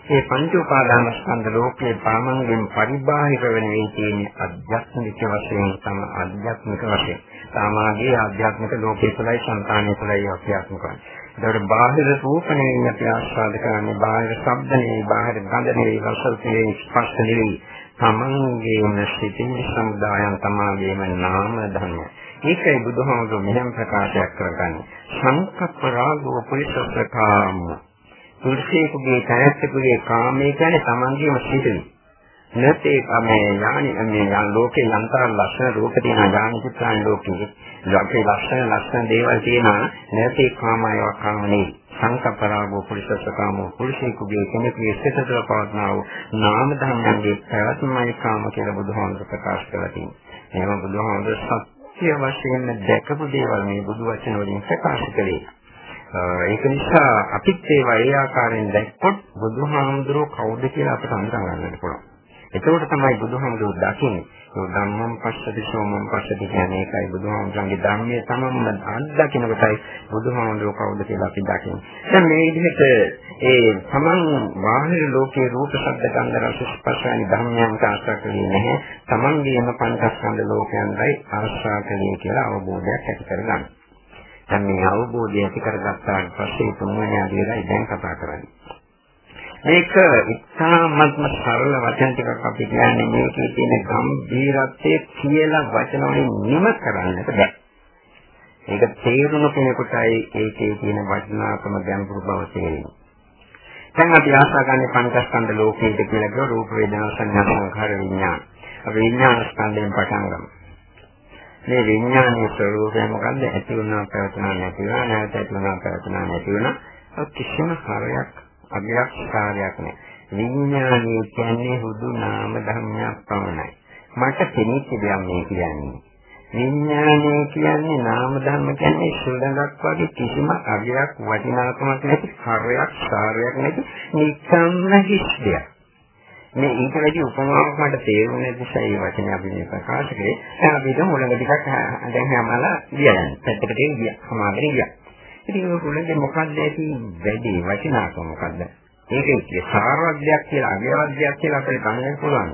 මේ පංච උපාදාන ස්කන්ධ ලෝකයේ පාමංගෙන් පරිබාහිර වෙන මේ තියෙන අධ්‍යාත්මික වශයෙන් තම අධ්‍යාත්මික වශයෙන් සමාගයේ ආධ්‍යාත්මික ලෝකයේ තුළයි సంతානයේ තුළයි අධ්‍යාත්මික වශයෙන් ඒකට බාහිර රූප නෙවෙයි අපි ආස්වාද කරන්නේ බාහිර ශබ්ද නෙවෙයි බාහිර ගන්ධ නෙවෙයි රස නෙවෙයි ස්පර්ශ නෙවෙයි තමන්ගේම සිතින් සමුදායන් තමාගේම නාම ධර්ම. ඒකයි බුදුහාමුදුරු මෙහෙම ප්‍රකාශයක් කරගන්නේ. සංකප්ප රාගෝ පුරිසස්සකාම. පුරුෂයෙකුගේ තැනැත්තෙකුගේ කාමයේ කියන්නේ තමන්ගේම සිටිනේ. නැතේ මේ ඥානි මේ ඥාන ලෝකේ යන්තර ලක්ෂණ රූප තියෙන ඥාන චිත්‍රාන් ලෝකේ ලෝකේ ලක්ෂණ ලක්ෂණ දේවල් තියෙනවා නැතේ කාමයවක් කාමනේ සංකප්පරාගෝ පුරිසස්සකාමෝ පුරුෂයෙකුගේ කෙනෙකුගේ සිතතල පවත්නා වූ නාම ධර්මයන්ගේ පැවැත්මයි කාම කියලා බුදුහාමුදුර ප්‍රකාශ කරලා තියෙනවා. එහෙනම් බුදුහාමුදුර සත්‍ය වශයෙන් දැකපු දේවල් මේ බුදු වචන වලින් ප්‍රකාශ කළේ. ඒක නිසා අපිත් ඒවා ඒ ආකාරයෙන් දැක්කොත් බුදුහාමුදුරුවෝ කවුද කියලා අපිට අඳුර ගන්නට පුළුවන්. එතකොට තමයි බුදුහාමුදුරුවෝ දකින්නේ. ඒ ධම්මං පස්සති සෝමං පස්සති කියන්නේ ඒකයි බුදුහාමුදුරන්ගේ ධර්මයේ තමන්ම අත්දකින්න කොටයි බුදුහාමුදුරුවෝ කවුද කියලා අපි දකින්නේ. දැන් මේ විදිහට ඒ තමන් බාහිර ලෝකයේ රූප ශබ්ද ගන්ධ රස ස්පර්ශ වැනි ධර්මයන් ආශ්‍රා කරන්නේ නැහැ. තමන්ගේම පංචස්කන්ධ ලෝකයන්යි ආශ්‍රා කරන්නේ කියලා අවබෝධයක් ඇති කරගන්න. දැන් මේ අවබෝධය ඇති කරගත්තාන් පස්සේ තුන්වෙනි අදියරයි දැන් කතා කරන්නේ. මේක ඉතාමත්ම සරල වචන ටිකක් අපි කියන්නේ මේකේ තියෙන ගැඹීරත්වයේ කියලා වචන වලින් නිම කරන්නට බෑ. ඒක තේරුණු කෙනෙකුටයි ඒකේ තියෙන වටිනාකම ගැඹුරු බව තේරෙන්නේ. දැන් අපි ආශා ගන්න පංචස්කන්ධ ලෝකයේ කියලා කිව්ව රූප වේදනා සංඥා සංඛාර විඥාන. අපි විඥාන ස්කන්ධයෙන් පටන් ගමු. මේ විඥානයේ ස්වરૂපය මොකද්ද? ඇති වුණා පැවතුණා නැති වුණා නැවත ඇති වුණා පැවතුණා නැති වුණා. කිසිම හරයක් අභ්‍යක්ෂකාරයක් නෑ. විඥානය කියන්නේ හුදු නාම ධර්මයක් පමණයි. මට කෙනෙක් දෙයක් මේ කියන්නේ. විඥානය කියන්නේ නාම ධර්ම කියන්නේ සුළඟක් වගේ කිසිම අගයක් වටිනාකමක් නැති කාර්යයක් සාරයක් නැති නිකම්ම හිස්දයක්. මේ ඊට වැඩි උපමාවක් මට තේරුනේ නිසා මේ වචනේ අපි මේ ප්‍රකාශ කරේ. දැන් අපි හිතමු මුලඟ ටිකක් දැන් හැමලා ගියා. පැත්තකට ගියා. සමාදරේ ගියා. ඉතින් ඔය කුලගේ මොකක්ද ඇති වැඩි වටිනාකම මොකක්ද? ඒකේ සාරවත් දෙයක් කියලා අගයවත් දෙයක් කියලා අපිට ගන්න පුළුවන්.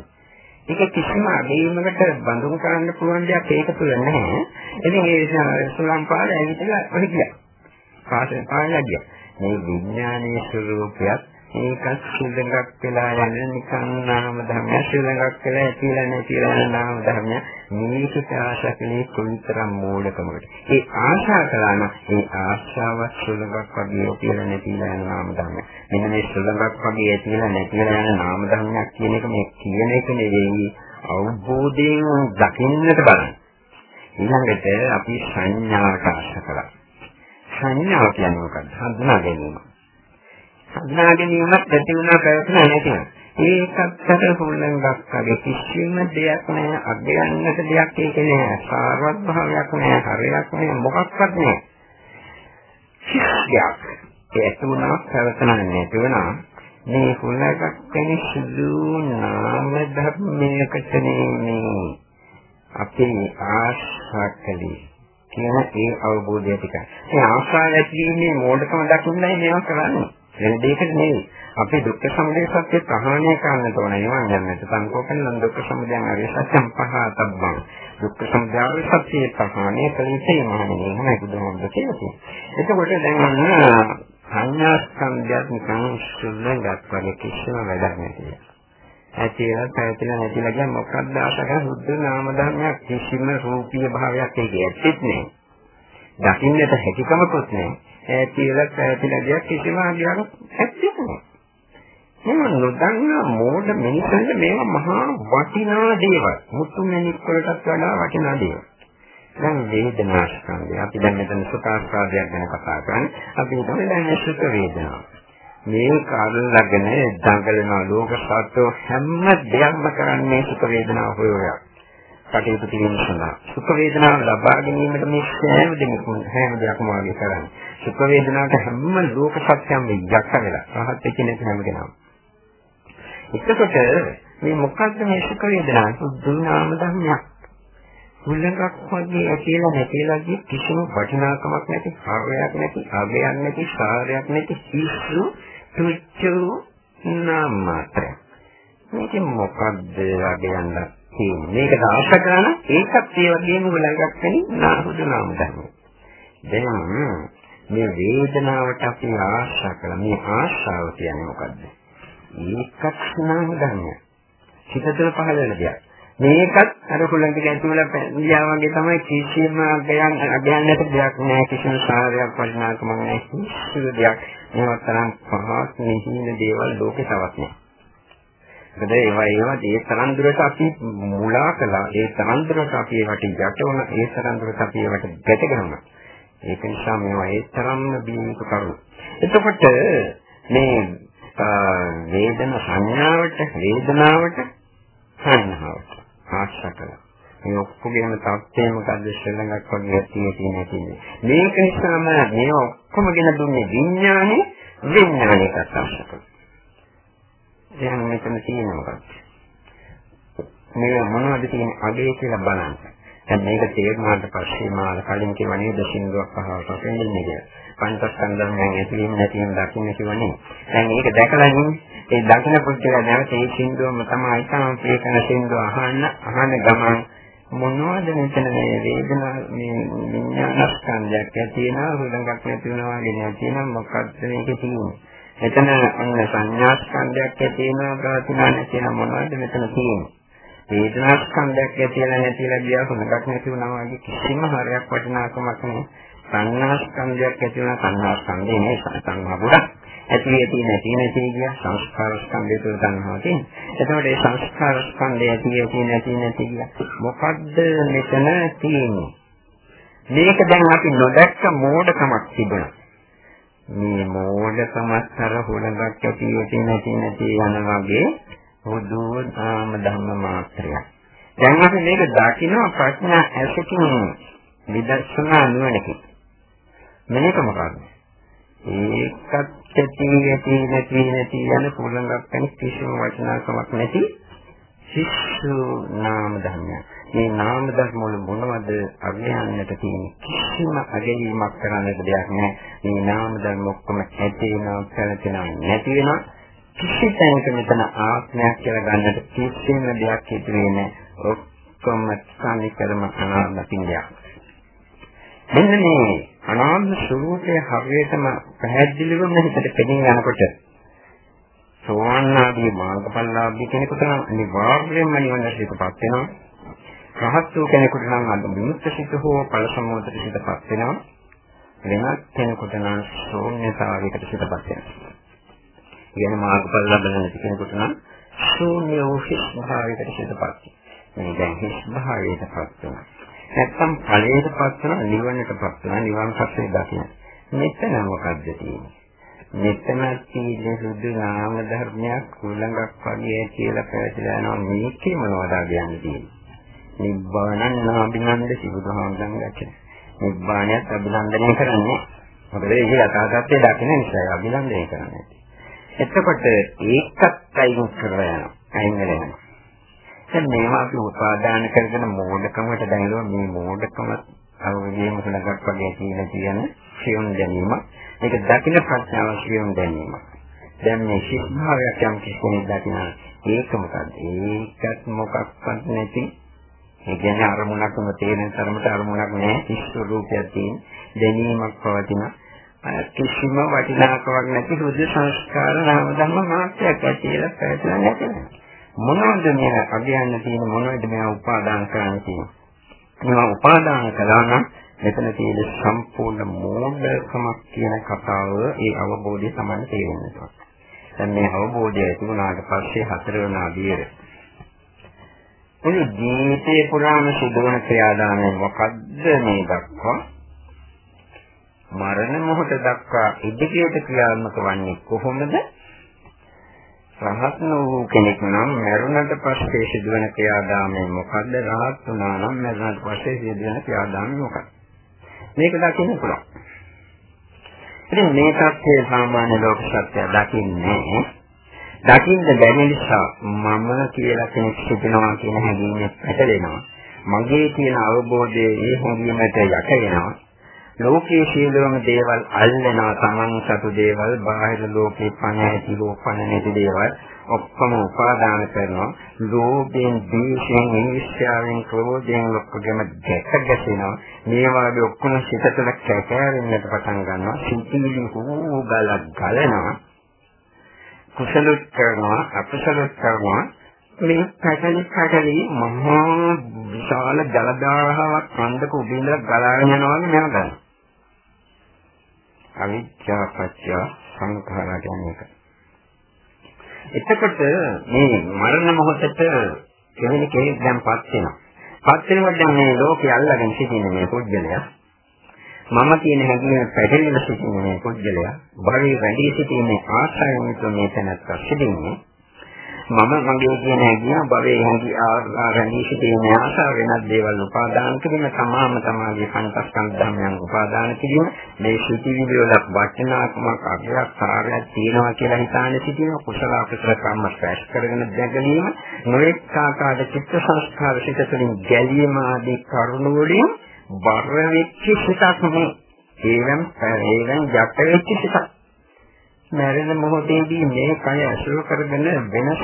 ඒක කිසිම අගීමකට බඳුන් කරන්න පුළුවන් දෙයක් ඒක තුල නැහැ. ඉතින් ඒ සුලම් පාර ඇවිත්ලා ඔහි ගියා. පාසෙන් පාරලා ගියා. මේ විඥානයේ ස්වરૂපයත් ඒකත් සුළඟක් වෙලා යන නිකන් නාම ධර්මයක් සුළඟක් වෙලා ඇතිලා නැතිලා යන නාම ධර්මයක් මේකට ආශාකලේ කොයිතරම් මූලකමකට. ඒ ආශා කළාම ඒ ආශාව සුළඟක් වගේ ඇතිලා නැතිලා යන නාම ධර්මයක්. මෙන්න මේ සුළඟක් වගේ ඇතිලා නැතිලා යන නාම ධර්මයක් කියන එක මේ කියන එක නෙවෙයි අවබෝධයෙන් දකින්නට බලන්න. ඊළඟට අපි සංඥාවට ආශා කරා සංඥාව කියන්නේ මොකක්ද? හඳුනා ගැනීම. හඳුනා ගැනීමක් ඇති වුණා පැවතුණා නැති වුණා. ඒකත් අර හොල්ලංගක් වගේ කිසිම දෙයක් නෑ අගයන්නට දෙයක් ඒක නෑ සාරවත් භාවයක් නෑ හරයක් නෑ මොකක්වත් නෑ ශිෂ්‍යයක් ඒ තුනක් පැවතුණා නැති වුණා මේ හොල්ලඟක් වෙන සුදු නාම ධර්මයකට මේ අපේ ආශාකලී කියන ඒ අවබෝධය ටික. ඒ ආශාව ඇතිවීමේ මෝඩකම දකින්නයි මේවා කරන්නේ. වෙන දෙයකට නෙවෙයි. අපි දුක්ඛ සමුදය සත්‍ය ප්‍රහාණය කරන්නට ඕන. ඒවා යන්නට සංකෝපන නම් දුක්ඛ සමුදයන් අරිය සත්‍යම් පහතබ්බං. දුක්ඛ සමුදය සත්‍ය ප්‍රහාණය කළ යුතුයි මහණෙනි. එහෙමයි බුදුහාමුදුරුවෝ කියන්නේ. එතකොට දැන් සංඥා ස්කන්ධයත් නිකන් සුළුඟක් වගේ කිසිම වැඩක් නැතිව. ඇතිලා පැතිලා නැතිලා කියන්නේ මොකක්ද ආශක සුද්ධ නාම ධර්මයක් කිසිම රූපීය භාවයක් ඒකේ ඇත්තෙත් නෑ. දකින්නට හැකියකමකුත් නෑ. ඇතිලා පැතිලා ගියා කිසිම අගයක් ඇත්තේ නෑ. මේ නොදන්නා මෝඩ මිනිස්සුන්ට මේවා මහා වටිනා දේවල්. මුතු මැණික් වලටත් වඩා වටිනා දේවල්. දැන් වේදනා ස්කන්ධය. අපි දැන් මෙතන සුඛාස්වාදයක් ගැන කතා කරන්නේ. අපි හිතමු දැන් සුඛ වේදනාව. මේ කාලලගෙන දඟලන ලෝක සත්ව හැම දෙයක්ම කරන්නේ සුඛ වේදනාව හොයෝයක්. කටයුතු කිරීම සඳහා සුඛ වේදනාව ලබා ගැනීමට මේ සෑම දෙයක්ම හැම දෙයක්ම වාගේ කරන්නේ. සුඛ වේදනාවට හැම ලෝක සත්‍යම් විජ්ජක් වෙලා රහත් වෙච්ච නැති හැම කෙනාම. එතකොට මේ මොකද්ද මේ සුඛ වේදනාව? දුනාම ධර්මයක්. මුලඟක් වගේ ඇතිලා නැතිලා ගිය කිසිම වටිනාකමක් නැති, කාර්යයක් නැති, අගයක් නැති, සාරයක් නැති කිසිදු තුච්චු නාම මාත්‍රයක්. මේක මොකද්ද අගයන්න තියෙන්නේ. මේකට අවශ්‍ය කරන ඒකත් ඒ වගේම උලඟක් වෙනි නාහුද නාම ධර්ම. දැන් මේ වේදනාවට අපි ආශා කළා. මේ ආශාව කියන්නේ මොකද්ද? ඒකත් නාම ධර්මය. චිත තුළ පහළ වෙන දෙයක්. මේකත් අර කුලන්ට ගැතුල පැන්දියා වගේ තමයි කිසිම අගයන් අගයන්නට දෙයක් නෑ කිසිම සාරයක් වටිනාකමක් නෑ කිසිදු දෙයක් මේවත් තරම් පහත් නිහින දේවල් ලෝකේ තවත් නෑ මොකද ඒවා ඒවා ඒ තරම් දුරට අපි මුලා කළා. ඒ තරම් දුරට අපි ඒවට යට වුණා. ඒ තරම් දුරට අපි ඒවට ගැට ගන්නවා ඒක නිසා මේවා ඒ තරම්ම බීනික කරුණු. එතකොට මේ වේදන සංඥාවට වේදනාවට සංඥාවට ආශකල මේ ඔක්කොගේම තත්ත්වය මොකද්ද? ශ්‍රලංගක් වගේ ඇති තියෙන තියෙන්නේ මේක නිසාම මේ ඔක්කොම ගෙන දුන්නේ විඥානේ. විඥානයකට ආශකල දැන් මෙතන තියෙන මොකක්ද? මේ මොනවද තියෙන අගේ කියලා බලන්න. දැන් මේක තේරුණාට පස්සේ මාල කලින් කියවනේ දසින්දුවක් පහවක වෙන්නේ කියලා. පංචස්කන්ධයන් ඇතුළේම නැතිනම් දකින්න කියවනේ. දැන් මේක දැකලා ඒ දකින්න පුද්ගලයා නැවත ඒ සින්දුවම තමයි තමයි ප්‍රේකන සින්දුව අහන්න අහන ගමන් මොනවද මෙතන මේ වේදනා මේ විඤ්ඤාණස්කන්ධයක් ඇති වෙනවා හුලඟක් නැති වෙනවා වගේ නැති වෙනවා මොකක්ද මේකේ තියෙන්නේ එතන අන්න සංඥා ස්කන්ධයක් ඇති වෙනවා ප්‍රාතිනා නැති වෙන මොනවද මෙතන තියෙන්නේ. වේදනා ස්කන්ධයක් ඇතිලා නැතිලා ගියා කොනක් නැති වුණා වගේ කිසිම හරයක් වටිනාකමක් නැහැ. සංඥා ස්කන්ධයක් ඇති වෙන සංඥා ස්කන්ධේ නේ සංඥා ගොඩක්. ඇති ඇති නැති නැති ගියා සංස්කාර ස්කන්ධය තුළ ගන්නවා තියෙන්නේ. එතකොට මේ සංස්කාර ස්කන්ධය ඇති ඇති නැති නැති ගියා. මොකද්ද මෙතන තියෙන්නේ? මේක දැන් අපි නොදැක්ක මෝඩකමක් තිබුණා. මේ මෝඩකමත් අර හොලඟක් ඇති ඇති නැති නැති යන වගේ හුදු නාම ධර්ම මාත්‍රයක්. දැන් අපි මේක දකින්න ප්‍රඥා ඇසකින් විදර්ශනා නුවණකින්. මේක මොකක්ද? ඒකත් ඇති ඇති නැති නැති යන හොලඟක් ගැන කිසිම වචනාකමක් නැති ශිෂ්‍ය නාම ධර්මයක්. මේ නාම ධර්ම වල මොනවද අගයන්නට තියෙන්නේ කිසිම අගයීමක් කරන්නට දෙයක් නැහැ. මේ නාම ධර්ම ඔක්කොම ඇතිවෙනවා පැවතෙනවා නැති වෙනවා. කිසි තැනක මෙතන ආත්මයක් කියලා ගන්නට කිසිම දෙයක් හිතුවේ නැහැ. ඔක්කොම සානිකරම අනාත්ම පින්ඩයක් මෙන්න මේ අනාත්ම ස්වરૂපයේ හරියටම පැහැදිලිවම හිතට පෙනී යනකොට සෝවාන් ආදී මාර්ගඵලලාභී කෙනෙකුට අනිවාර්යයෙන්ම නිවන සිතපත් වෙනවා. රහත් වූ කෙනෙකුට නම් අද විමුක්ත සිත හෝ ඵල සම්මෝධිත සිතපත් වෙනවා. වෙනත් කෙනෙකුට නම් ශූන්‍යතාවයකට සිතපත් වෙනවා. කියන මාර්ගඵල ලබන නැති කෙනෙකුට නම් ශූන්‍ය වූ හිස් භාවයකට සිතපත් වෙනවා. මේ දැන් හිස් භාවයටපත් වෙනවා. නැත්තම් ඵලයටපත් වෙනවා නිවනටපත් වෙනවා නිවන් සත්‍යය දකින්න. මෙතන මොකද්ද තියෙන්නේ? මෙතන තියෙන සුදු නාම ධර්මයක් කුලඟක් වගේ කියලා පැවතිලා යනවා මේකේ මොනවද කියන්නේ? නිබ්බානං නාබිනන්ද සිබුදුහාමුදුරන් දැක්කේ. නිබ්බානයත් අභිනන්දනය කරන්නේ. මොකද ඒක යථාර්ථය දකින්න නිසා අභිනන්දනය කරන්නේ. එතකොට ඒකත් අයින් කරලා යනවා. අයින් වෙලා යනවා. දැන් මේවා අපි උපාදාන කරගෙන මෝඩකමට දැනෙනවා මේ මෝඩකම අවුලේ මොකලකට වගේ කියලා කියන සියුම් දැනීම. මේක දකින්න ප්‍රඥාව සියුම් දැනීම. දැන් මේ ශිෂ්භාවයක් යම් කිසි කෙනෙක් දකිනා ඒක මොකද්ද? ඒකත් මොකක්වත් නැති ඒ කියන්නේ අරමුණක්ම තේරෙන තරමට අරමුණක් නැහැ. ඉස්තු රූපයක් තියෙන දැනීමක් පවතින කිසිම වටිනාකමක් නැති හෘද සංස්කාර නාම ධර්ම මාත්‍රයක් ඇතිලා පැවැත්ලා නැති මොනවද මේ අගයන්න තියෙන මොනවද මේ උපාදාන කරන්න තියෙන්නේ මේවා උපාදාන කළා නම් මෙතන තියෙන සම්පූර්ණ මෝඩකමක් කියන කතාව ඒ අවබෝධය තමයි තේරෙන්නේ. දැන් මේ අවබෝධය ඇති වුණාට පස්සේ හතර වෙන අධීරය මුළු ජීවිතේ පුරාම සිදුවන ක්‍රියාදාමයන් මොකද්ද මේ දක්වා? මරණ මොහොත දක්වා ඉදිරියට ක්‍රියාත්මක වන්නේ කොහොමද? රහත් වූ කෙනෙක් නම් මරුණට පස්සේ සිදුවන ක්‍රියාදාමයන් මොකද්ද? රහත් වුණා නම් මරුණට පස්සේ සිදුවන ක්‍රියාදාමයන් මොකක්ද? මේක දකින්න පුළුවන්. ඉතින් මේ තත්ත්වය සාමාන්‍ය ලෝක සත්‍යය දකින්නේ දකින්න බැරි නිසා මම කියලා කෙනෙක් සිටිනවා කියන හැඟීමක් පැටලෙනවා. මගේ කියන අවබෝධයේ ඒ හැඟීමට යට වෙනවා. ලෝකයේ සියලුම දේවල් අල්ලනවා. තමන් සතු දේවල් බාහිර ලෝකේ පණ ඇති ලෝකණ නැති දේවල් ඔක්කොම උපාදාන කරනවා. ලෝභයෙන් ද්වේෂයෙන් ඊර්ෂ්‍යාවෙන් ක්‍රෝධයෙන් ඔක්කොගෙම දැක ගැසෙනවා. මේ වගේ ඔක්කොම සිත තුළ කැකෑරෙන්නට පටන් ගන්නවා. සිතිවිලි හූ ගලක් ගලනවා. කුසලුත් කරනවා අකුසලුත් කරනවා මේ පැටලි පැටලි මහා විශාල ජල දාහාවක් කන්දක උඩින්ද ගලාගෙන යනවා වගේ යනවා. අවිද්‍යා පත්‍ය සංඛාරා කියන්නේ ඒක. එතකොට මේ මරණ මොහොතට කෙනෙක් කෙනෙක් දැන්පත් වෙනවා. පත් වෙනකොට දැන් මේ ලෝකේ අල්ලගෙන සිටින මේ පුද්ගලයා මම කියන හැඟීම පැටලෙන සිටින මේ පුද්ගලයා භවයේ වැඩි සිටින ආශාවෙන් මේ තැනත් සිටින්නේ මම මගේ කියන හැඟීම භවයේ හැඟි ආරණී සිටීම ආශාව වෙනත් දේවල් උපාදාන කිරීම තමාම තමාගේ පංචස්කන්ධ ධර්මයන් උපාදාන කිරීම. මේ සිටිවිලි වල වටිනාකමක් අගයක් කාර්යයක් තියෙනවා කියලා හිතාන සිටීම කුසල අකුසල කර්ම ශ්‍රේෂ් කරගෙන දැකීම නොඑක ආකාර චිත්ත සංස්කාර සිත තුළින් ගැලීම ආදී කරුණු වලින් බර වෙච්ච සිතක් නෙවෙයි ඒවෙන් ඒවෙන් යට වෙච්ච සිතක්. මරණ මොහොතේදී මේ කය අසුර කරගෙන වෙනස්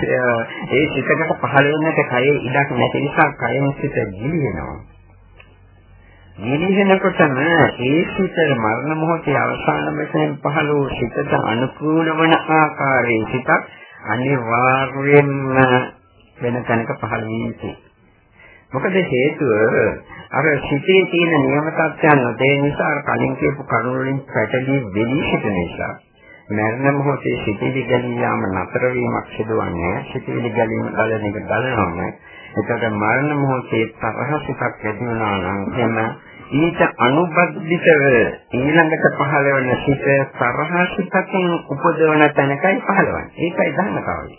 ඒ සිතකට පහළ වෙන්නට කයේ ඉඩක් නැති නිසා කයෙන් සිත ගිලිනවා. ගිලිහෙනකොටම ඒ සිත මරණ මොහොතේ අවසාන වශයෙන් පහළ වූ සිතට අනුකූල වන ආකාරයේ සිතක් අනිවාර්යයෙන්ම වෙන තැනක පහළ වී මොකද හේතුව අර සිතේ තියෙන නියම තත්ත්වයන් නොතේ නිසා අර කලින් කියපු කරුණු වලින් පැටලී වෙලී සිටින නිසා මරණ මොහොතේ සිටිවි ගැනීම යාම නතර වීමක් සිදුවන්නේ සිටිවි ගැනීම බලන එක බලනවාම එතකොට මරණ මොහොතේ තරහසිතක් ඇති වෙනවා නම් එම ඊට අනුබද්ධිතව ඊළඟට පහළ වෙන සිත තරහසිතකින් උපදවන තැනකයි පහළවන්නේ. ඒකයි ධර්ම කාවය.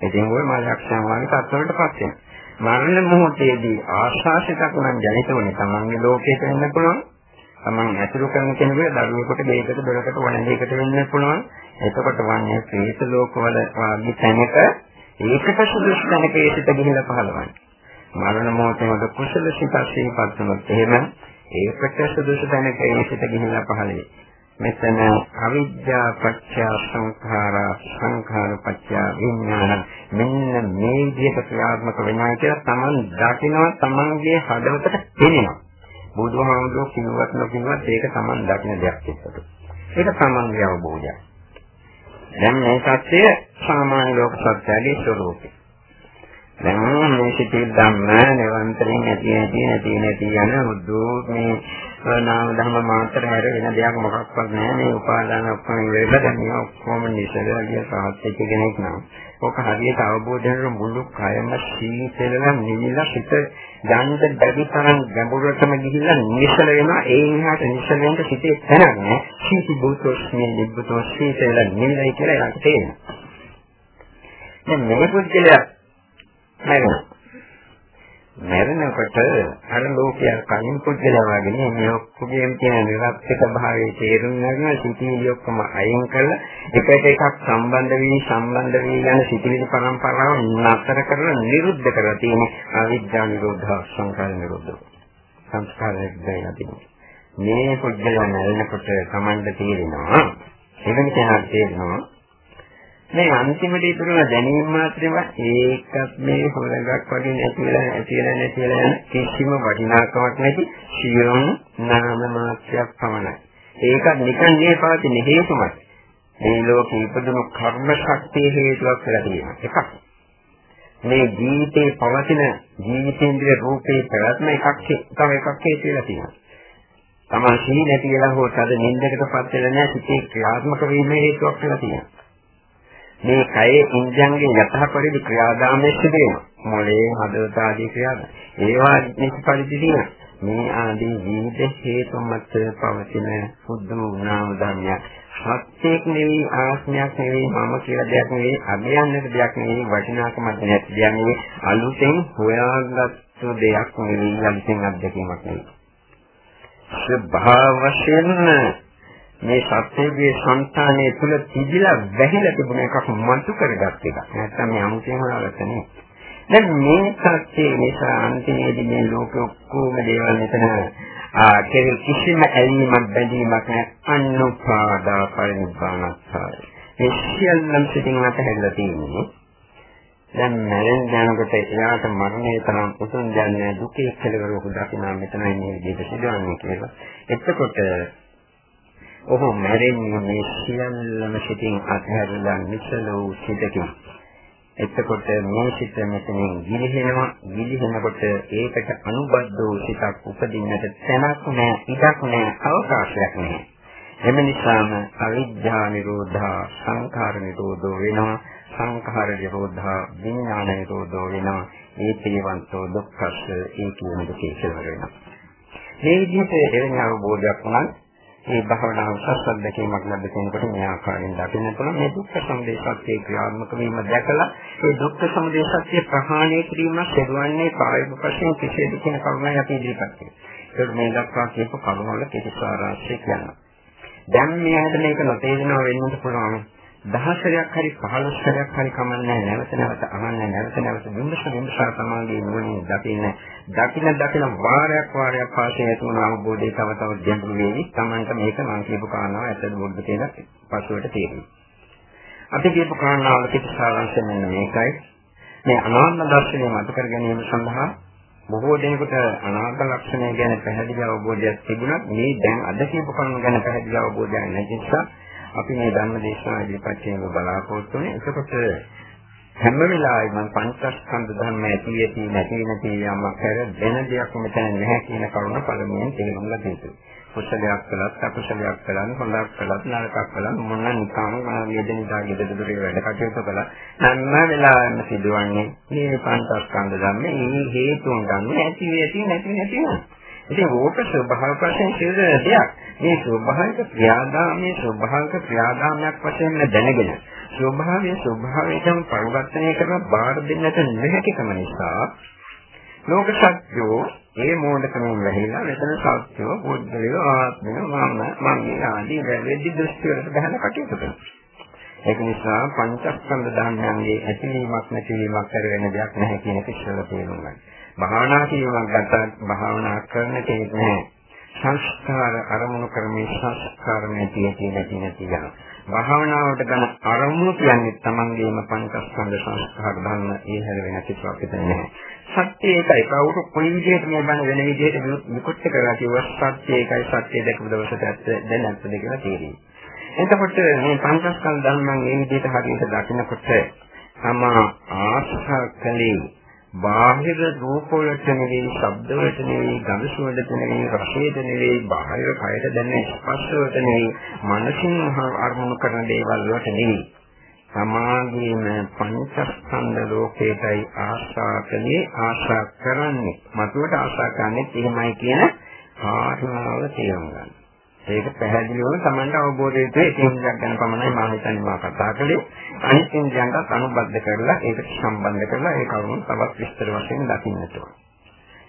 ඉතින් ওই මාර්ගක්ෂණ වගේ තත්ත්වවලට පත් වෙනවා. මරණ මොහොතේදී ආශාසිතක් නම් ජනිත වුණේ තමන්ගේ ලෝකයට වෙන්න පුළුවන්. තමන් ඇතුළු කරන කෙනෙකුට දරුවෙකුට දෙයකට දොරකට වණ දෙයකට වෙන්න පුළුවන්. එතකොට වන්නේ ප්‍රේත ලෝකවල වාගේ තැනක ඒකට සුදුසු තැනක ඒසිත ගිහිලා පහළවන්නේ. මරණ මොහොතේම කුසල සිතක් සිහිපත් වුණොත් එහෙම ඒකට සුදුසු තැනක ඒසිත ගිහිලා පහළවේ. මෙතන අවිද්‍යා පත්‍ය සංඛාරා සංඛාර පත්‍ය විඥාන මෙන්න මේ විදිහට ක්‍රියාත්මක වෙනවා කියලා තමන් දකිනවා තමන්ගේ හදවතට පෙනෙනවා. බුදුහාමුදුරුවෝ කිව්වත් නොකිව්වත් ඒක Taman දකින දෙයක් එක්කද. ඒක Tamanගේ අවබෝධයක්. දැන් මේ සත්‍ය සාමාන්‍ය ලෝක සත්‍යයේ ස්වરૂපය. දැන් මේ සිටිල් ධම්ම නිරන්තරයෙන් ඇති ඇති නැති නැති යන උද්දෝ මේ නාම ධර්ම මාත්‍ර හැර වෙන දෙයක් මොකක්වත් නැහැ. මේ උපාදාන ඔක්කොම ඉවරලා දැන් මේ ඔක්කොම නිසලවිය සාහිත්‍ය කෙනෙක් නම් ඔක හරියට අවබෝධ කරගෙන මුළු කයම සීතලලා නිවිලා සිට යන්න බැරි තරම් ගැඹුරටම ගිහිල්ලා නිසල වෙනවා. ඒ එහාට නිසල වෙන්න සිටේ තැනක් නෑ සීති භූතෝස්මී නිබ්බුතෝස්මී කියලා නිවිලයි කියලා එයාට තේරෙනවා. දැන් මේ පුද්ගලයා මරනවා. මරණකොට අර ලෝකයේ කලින් පුද්ගලයා වගේ මේ ඔක්කොගේම තියෙන නිරප්තික භාවයේ තේරුම් ගන්න සිටිවිලි ඔක්කොම අයින් කරලා එකට එකක් සම්බන්ධ වී සම්බන්ධ වී යන සිටිවිලි පරම්පරාව නතර කරලා නිරුද්ධ කරලා තියෙන අවිද්‍යා නිරෝධ සංඛාර නිරෝධ සංස්කාර නිරෝධය මේ පුද්ගලයා මරණකොට සමන්ද තේරෙනවා එවැනි කෙනාට තේරෙනවා මේ අන්තිමට ඉතුරුන දැනීම මාත්‍රෙම ඒකත් මේ හොලඟක් වගේ නැතිලා නැතිලා නැතිලා යන කිසිම වටිනාකමක් නැති සියුම් නාම මාත්‍රයක් පමණයි. ඒක නිකන් මේ පවතින හේතුමයි. මේ ලෝකේ ඉපදුණු කර්ම ශක්තිය හේතුවක් කියලා තියෙනවා. එකක්. මේ ජීවිතේ පවතින ජීවිතේන්ද්‍රිය රූපේ ප්‍රත්‍යම එකක් තව එකක් හේතුවලා තියෙනවා. තමන් සීල නැති වෙලා හෝ තද නින්දකටපත් වෙලා නැහැ සිතේ ක්‍රියාත්මක වීම හේතුවක් කියලා තියෙනවා. මේ කයේ ඉන්ද්‍රයන්ගේ යතහ පරිදි ක්‍රියාදාමයේ සිදු වෙනවා. මොළේ හදවත ආදී ක්‍රියාදාම. ඒවා නිසපරිදි දින මේ ආදී විවිධ හේතු මත පවතින බුද්ධම වුණාම ධර්මයක්. සත්‍යයක් නෙවෙයි ආත්මයක් නෙවෙයි මම කියලා දෙයක් නෙවෙයි අභයන්නක දෙයක් නෙවෙයි වටිනාකමක් නැති දෙයක් නෙවෙයි අලුතෙන් හොයාගත්තු දෙයක් නෙවෙයි අලුතෙන් අත්දැකීමක් නෙවෙයි. ස්වභාව වශයෙන් මේ සත්‍යයේ సంతානයේ තුල තිබිලා වැහිලා තිබුණ එකක් මතු කරගත් එකක්. නැත්තම් මේ අමුතෙන් හොයාගත්ත නේ. දැන් මේ සත්‍යයේ නිසා අන්තිමේදී මේ ලෝක ඔක්කොම දේවල් මෙතන ආ කිසිම ඇලීමක් බැඳීමක් නැහැ. අනුපාදා පරිනිබ්බානස්සාරය. මේ සියල්ලම සිටින් අතහැරලා තියෙන්නේ. දැන් මරණ යනකොට එයාට මරණය තරම් උතුම් දැනන්නේ දුකේ කෙලවරක දකින්න මෙතනයි මේ විදිහට සිදුවන්නේ කියලා. එතකොට ඔහු මැරෙන්නේ මේ සියල්ලම සිටින් අත්හැරලා නිසල වූ සිතකින්. එතකොට මේ සිත මෙතනින් ගිලිහෙනවා. ගිලිහෙනකොට ඒකට අනුබද්ධ වූ සිතක් උපදින්නට තැනක් නැහැ ඉඩක් නැහැ අවකාශයක් නැහැ එම නිසාම අවිද්‍යා නිරෝධා සංඛාර නිරෝධෝ වෙනවා. සංඛාර නිරෝධා විඥාන නිරෝධෝ වෙනවා. ඒ පිළිවන්තෝ දුක්ඛස්ස ඒ කියන දෙක ඉස්සර වෙනවා. මේ විදිහට එවැනි අවබෝධයක් වුණත් මේ භාවනාව සත්‍යදකීමක් ලැබ කෙනෙකුට මේ ආකාරයෙන් දකින්න පුළුවන් මේ දුක්ඛ සමුදය සත්‍ය ක්‍රියාත්මක වීම දැකලා ඒ දුක්ඛ සමුදය සත්‍ය ප්‍රහාණය කිරීම සිදුවන්නේ ප්‍රායෝගික වශයෙන් කෙසේද කියන කරුණයි අපි ඉදිරිපත් කරන්නේ. ඒක මේ දක්වා කියපු කරුණවල කෙටි සාරාංශය කියනවා. දැන් මේ හැද මේක නොතේරෙනව වෙන්නත් පුළුවන්. දහසරයක් හරි 15 සැරයක් හරි කමන්නේ නැවත නැවත අහන්නේ නැවත නැවත විමස විමසා තමයි නුවණින් දකින්න. දකින්න දකින්න වාරයක් වාරයක් පාසේ ඇති වුණ අවබෝධය තව තව ගැඹුරු වෙවි. තමන්ට මේක මම කියපු කාරණාව ඇත්තද බොද්ද කියලා පසුවට තේරෙනවා අපි කියපු කාරණාවල පිටසාරංශය මෙන්න මේකයි. මේ අනාත්ම දර්ශනය මත කර ගැනීම සඳහා බොහෝ දෙනෙකුට අනාත්ම ලක්ෂණය ගැන පැහැදිලි අවබෝධයක් තිබුණත් මේ දැන් අද කියපු කරුණු ගැන පැහැදිලි අවබෝධයක් නැති නිසා අපි මේ ධර්ම දේශනාව ඉදිරිපත් කිරීම බලාපොරොත්තු වෙන්නේ. එතකොට හැම වෙලාවෙම මම පංචස්කන්ධ ධර්ම ඇති ඇති නැති නැති යමක් කර වෙන දෙයක් මෙතන නැහැ කියන කරුණ පළමුවෙන් තේරුම් ගන්න යුතුයි. කුසලයක් කළත් අකුසලයක් කළත් හොඳක් කළත් නරකක් කළත් මොන නිකාම වේදනිතා ගෙදර දොරේ වැඩ කටයුතු කළා හැම වෙලාවෙම සිදුවන්නේ මේ පංචස්කන්ධ ධර්ම මේ හේතුන් ගන්න ඇති ඇති නැති නැති නේද ඉතින් ඕක ස්වභාව වශයෙන් සිදුවෙන දෙයක්. මේ ස්වභාවික ක්‍රියාදාමයේ ස්වභාවික ක්‍රියාදාමයක් වශයෙන් දැනගෙන ස්වභාවයේ ස්වභාවයෙන් පරිවර්තනය කරන බාර දෙන්නට නොහැකිකම නිසා ලෝක සත්‍යෝ ඒ මෝඩකමෙන් වැහිලා මෙතන සත්‍යෝ බුද්ධලිය ආත්මය මම මම ආදී වැරදි දෘෂ්ටි වලට බහන කටයුතු කරනවා. ඒක නිසා පංචස්කන්ධ ධර්මයන්ගේ ඇතිවීමක් නැතිවීමක් කර වෙන දෙයක් නැහැ කියන එක ඉස්සෙල්ලා තේරුම් ගන්න. භාවනා කිරීමක් ගත්තා භාවනා කරන කෙනෙක් නෑ. සංස්කාර අරමුණු කරමින් සංස්කාරමේ තියෙති නැති නැති යන. භාවනාවට ගන්න අරමුණු කියන්නේ තමන්ගේම පංචස්කන්ධ සංස්කාර ධර්ම ඒ හැර වෙන කිසිවක් නැහැ. සත්‍ය ඒකයි කවුරු කොයි විදිහට මේ බණ වෙන විදිහට විකුත් කරලා කිව්වා සත්‍ය ඒකයි සත්‍ය දැකපු දවසට ඇත්ත දැන් ඇත්තද කියලා තේරෙයි. එතකොට මේ පංචස්කන්ධ ධර්මයන් මේ විදිහට හරියට දකිනකොට තමා ආශා කලේ බාහිර රූප වලට නෙවෙයි, ශබ්ද වලට නෙවෙයි, ගඳ සුවඳට නෙවෙයි, රසයට නෙවෙයි, බාහිර කයට දැනෙන ස්පර්ශ වලට නෙවෙයි, මනසින් අරමුණු කරන දේවල් වලට නෙවෙයි. සමාගයේම පංචස්කන්ධ ලෝකයටයි ආශා කලේ ආශා කරන්නේ. මතුවට ආශා කරන්නේ එහෙමයි කියන කාරණාව තේරුම් ගන්න. ඒක පැහැදිලිවම Tamanට අවබෝධ වෙන්නේ ඒක හින්දාක් ගැන පමණයි මම හිතන්නේ මා කතා කළේ. අනිත් ඉන්ද්‍රයන්ට අනුබද්ධ කරලා ඒකට සම්බන්ධ කරලා ඒ කරුණු තවත් විස්තර වශයෙන් දකින්නට ඕන.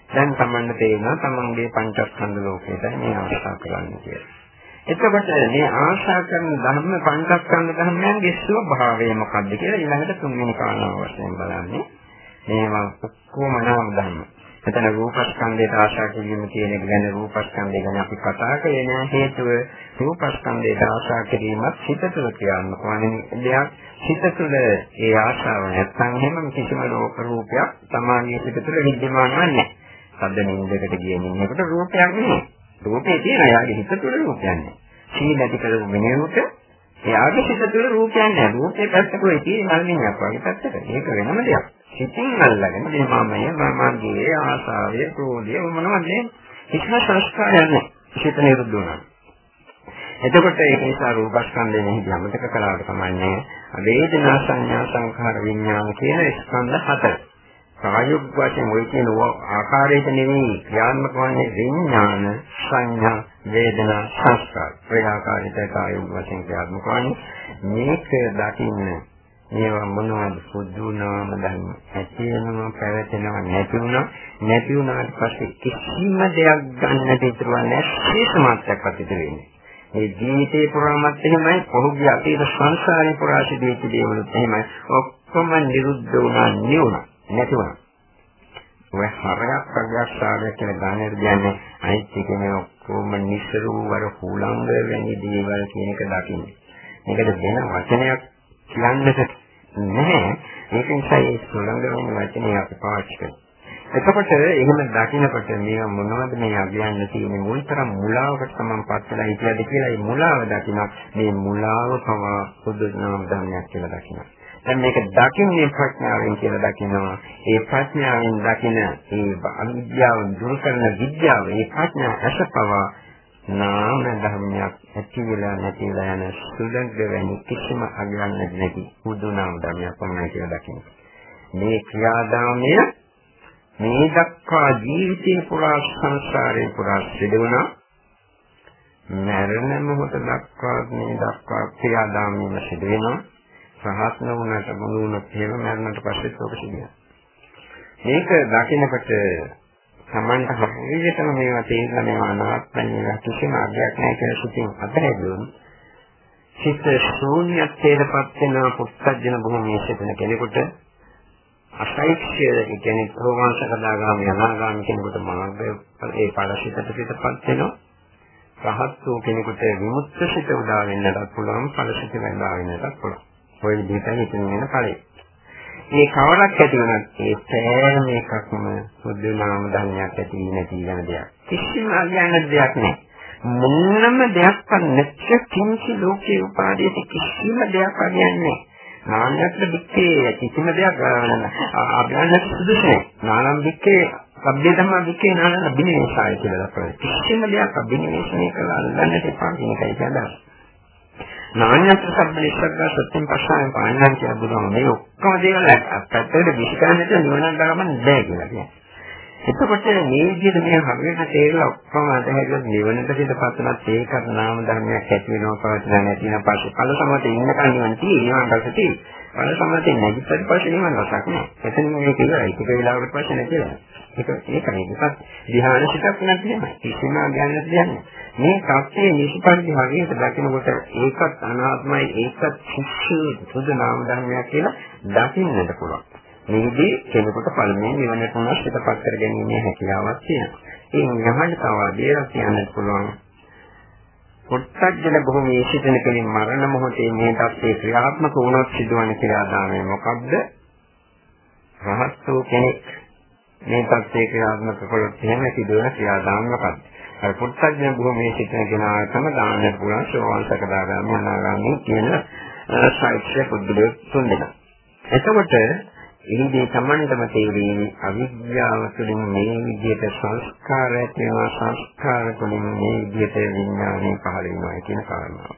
දැන් Tamanට තේරෙනවා Tamanගේ පංචස්කන්ධ ලෝකයට මේ ආශා කරන්නේ කියලා. එතකොට මේ ආශා කරන ධර්ම පංචස්කන්ධ ධර්මයන්ගේ ස්වභාවය මොකක්ද කියලා ඊළඟට තුන්වෙනි කාරණාව වශයෙන් බලන්නේ. මේවා ඔක්කොම නාම ධර්ම. එතන රූපස්කන්ධයට ආශා කිරීම කියන එක ගැන රූපස්කන්ධය ගැන අපි කතා කරේ නෑ හේතුව රූපස්කන්ධයට ආශා කිරීමත් හිත තුළ ක්‍රියාත්මක වන දෙයක් හිත තුළ ඒ ආශාව නැත්නම් හැම කිසිම ලෝක රූපයක් සමානීය හිත තුළ විද්‍යමාන නැහැ. සද්ද නින්දකට ගිය මිනිහෙකුට රූපයක් නෙමෙයි. රූපේ තියෙන එයාගේ හිත තුළ රූපයක් නැහැ. සී නැති කරපු මිනිහෙකුට එයාගේ හිත තුළ රූපයක් නැහැ. රූපේ පැත්තක ඔය තියෙන මල්මිණියක් වගේ පැත්තක. ඒක වෙනම දෙයක්. සිතින් අල්ලගෙන මේ මමය මමගේ ආසාවය ක්‍රෝධය මොනවද කිසිම සංස්කාරයක් නැහැ. සිත නිරුද්ධ වුණා. එතකොට ඒක නිසා රූපස්කන්ධය මෙහි අමතක කළාට කමන්නේ වේදනා සංඥා සංඛාර විඥාන කියන ස්කන්ධ හතර. ප්‍රායෝගික වශයෙන් ওই කියන ආකාරයට නෙවෙයි ක්‍රියාත්මක වන්නේ විඥාන සංඥා වේදනා සංස්කාර. ඒ ආකාරයට කායෝගික වශයෙන් ක්‍රියාත්මක වන්නේ මේක දකින්න මේවා මොනවද සුදු නාම ධර්ම? ඇති වෙනවා පැවතෙනවා නැති වුණා. නැති වුණාට පස්සේ කිසිම දෙයක් ගන්නට ඉතුරු නැහැ. ශේෂ මාත්‍රයක්වත් ඉතුරු වෙන්නේ. මේ ජීවිතේ පුරාමත් එහෙමයි පොහුගේ අතීත සංසාරේ පුරා සිදුවෙච්ච දේවලුත් එහෙමයි. ඔක්කොම නිරුද්ධ වුණා නිවුණා නැති වුණා. ඔය හරයක් ප්‍රඥාසාරය කියලා ගානෙට කියන්නේ අනිත් එකේ මේ ඔක්කොම නිසරු වර හුලංග වැනි දේවල් කියන එක දකින්නේ. මේකට වෙන වචනයක් කියන්නට නැහැ. ඒක නිසා ඒ සුළඟ වෙන වචනේ අපි පාවිච්චි කරනවා. එතකොට එහෙම දකිනකොට මේ මොනවද මේ අගයන්න තියෙන්නේ මුල්තරම් මුලාවකට තමන් පත් වෙලා හිටියද කියලා මේ මුලාව දකිනවා මේ මුලාව පවා බුදු නාම ධර්මයක් කියලා දකිනවා දැන් මේක දකින්නේ ප්‍රඥාවෙන් කියලා දකිනවා. ඒ ප්‍රඥාවෙන් දකින ඒ අවිද්‍යාව දුරු කරන විද්‍යාව, ඒ ප්‍රඥා අසපවා නාම ධර්මයක් ඇති වෙලා නැති වෙලා යන සුළඟ වැනි කිසිම අගයන්නේ නැති බුදු නාම ධර්මයක් පමණයි කියලා දකින්න. මේ ක්‍රියාදාමය මේ දක්වා ජීවිතේ පුරා සංසාරේ පුරා සිදුවනා මරණ මොහොත දක්වා මේ දක්වා ක්‍රියාදාමයම සිදු වෙනවා. සහස් නොවුනට මුළු වුණත් එහෙම මරණයට පස්සෙත් ඔබ සිදුවෙනවා. මේක දකිනකොට Tamanට හරියටම මේවා තේරෙලා මේවා අනාත්මයි මේවා කිසිම අගයක් නැහැ කියලා සිතින් අතහැරියොත් සිත ශූන්‍යත්වයටපත් වෙන පුත්තජන භූමියේ සිටින කෙනෙකුට අසයික්ෂය කියන්නේ ප්‍රෝමාංශ කදාගාමී අනාගාමී කෙනෙකුට මාර්ගය ඒ ඵලසිතට පිටපත් වෙනවා රහත් වූ කෙනෙකුට විමුක්ත සිත උදා වෙන්නටත් පුළුවන් ඵලසිත වෙනවා වෙන්නටත් පුළුවන්. ඔය විදිහට හිතන වෙන ඵලෙ. මේ කවරක් ඇති වුණත් ඒ සෑම එකක්ම බුද්ධ නාම ධර්මයක් ඇති නැති යන දෙයක්. කිසිම අඥාන දෙයක් නැහැ. මොනම දෙයක්වත් නැච්ච කිංචි ලෝකේ උපාදීති කිසිම දෙයක් අඥාන නැහැ. නානත්‍ර දික්කේ කිසිම දෙයක් අභ්‍යන්ත සුදුසු නැහැ. නානම් දික්කේ සබ්බේ ධම්මා විකේ නානන බිනිවේෂය කියලා දක්වනවා. කිසිම දෙයක් අබිනිවේෂණය කරලා අල්ලන්නට එපා කියන එකයි කියන්නේ. නාන්‍යත් සබ්බේශග්ග සත්‍යම් පස්සාවෙන් පාණන් කියලා බුදුහාම මේ ඔක්කොම දේවල් පැත්තට විශ්කරන්නට නිවනක් ගන්න බෑ කියලා කියනවා. එතකොට මේ විදිහට මේ හරියට තේරලා ඔක්කොම අතහැරලා නිවනට පිටපත් වෙනත් ඒකත් නාම ධර්මයක් ඇති වෙනවා පවතින නැති වෙන පස්සේ ඵල සමතේ ඉන්නකන් නිවන් තියෙනවා ඊට පස්සේ ඵල සමතේ නැගිට්ට පස්සේ නිවන් රසක් නෑ. එතන මේක ඉවරයි. ටික වෙලාවකට පස්සේ නැතිලා. ඒක ඒකයි. ඒකත් ධ්‍යාන සිතක් නැති නේද? කිසිම ඥානයක් දෙන්නේ. මේ සත්‍යයේ නිෂ්පරිදි හරියට දකිනකොට ඒකත් අනාත්මයි ඒකත් සිස්සු සුදු නාම ධර්මයක් කියලා දකින්නට පුළුවන්. මේකදී කෙනෙකුට පළමුවෙන් නිවනට උනස් පිටපත් කර ගැනීමේ හැකියාවක් තියෙනවා. ඒ යහන තව දේරක් කියන්නත් පුළුවන්. පොට්ටජන භූමියේ සිටින කෙනෙක් මරණ මොහොතේ මේ தත්ත්වේ ක්‍රියාත්මක වුණොත් සිදුවන ක්‍රියාදාමය මොකක්ද? රහත් වූ කෙනෙක් මේ தත්ත්වයේ ක්‍රියාත්මක කළොත් එහෙම සිදුවන ක්‍රියාදාම මොකක්ද? අර පුත්තඥ භූමියේ සිටින කෙනාටම දාන්න පුළුවන් සෝවාන් සකදාගාමී අනාගාමී කියන සාක්ෂ්‍ය පුද්ගලයෝ තුන් දෙනා. එතකොට ඉන්දී සම්මන්තම තේරෙන්නේ අවිද්‍යාව තුළින් මේ විදිහට සංස්කාර ඇති වෙනවා සංස්කාර තුළින් මේ විදිහට විඥානය පහළ වෙනවා කියන කාරණාව.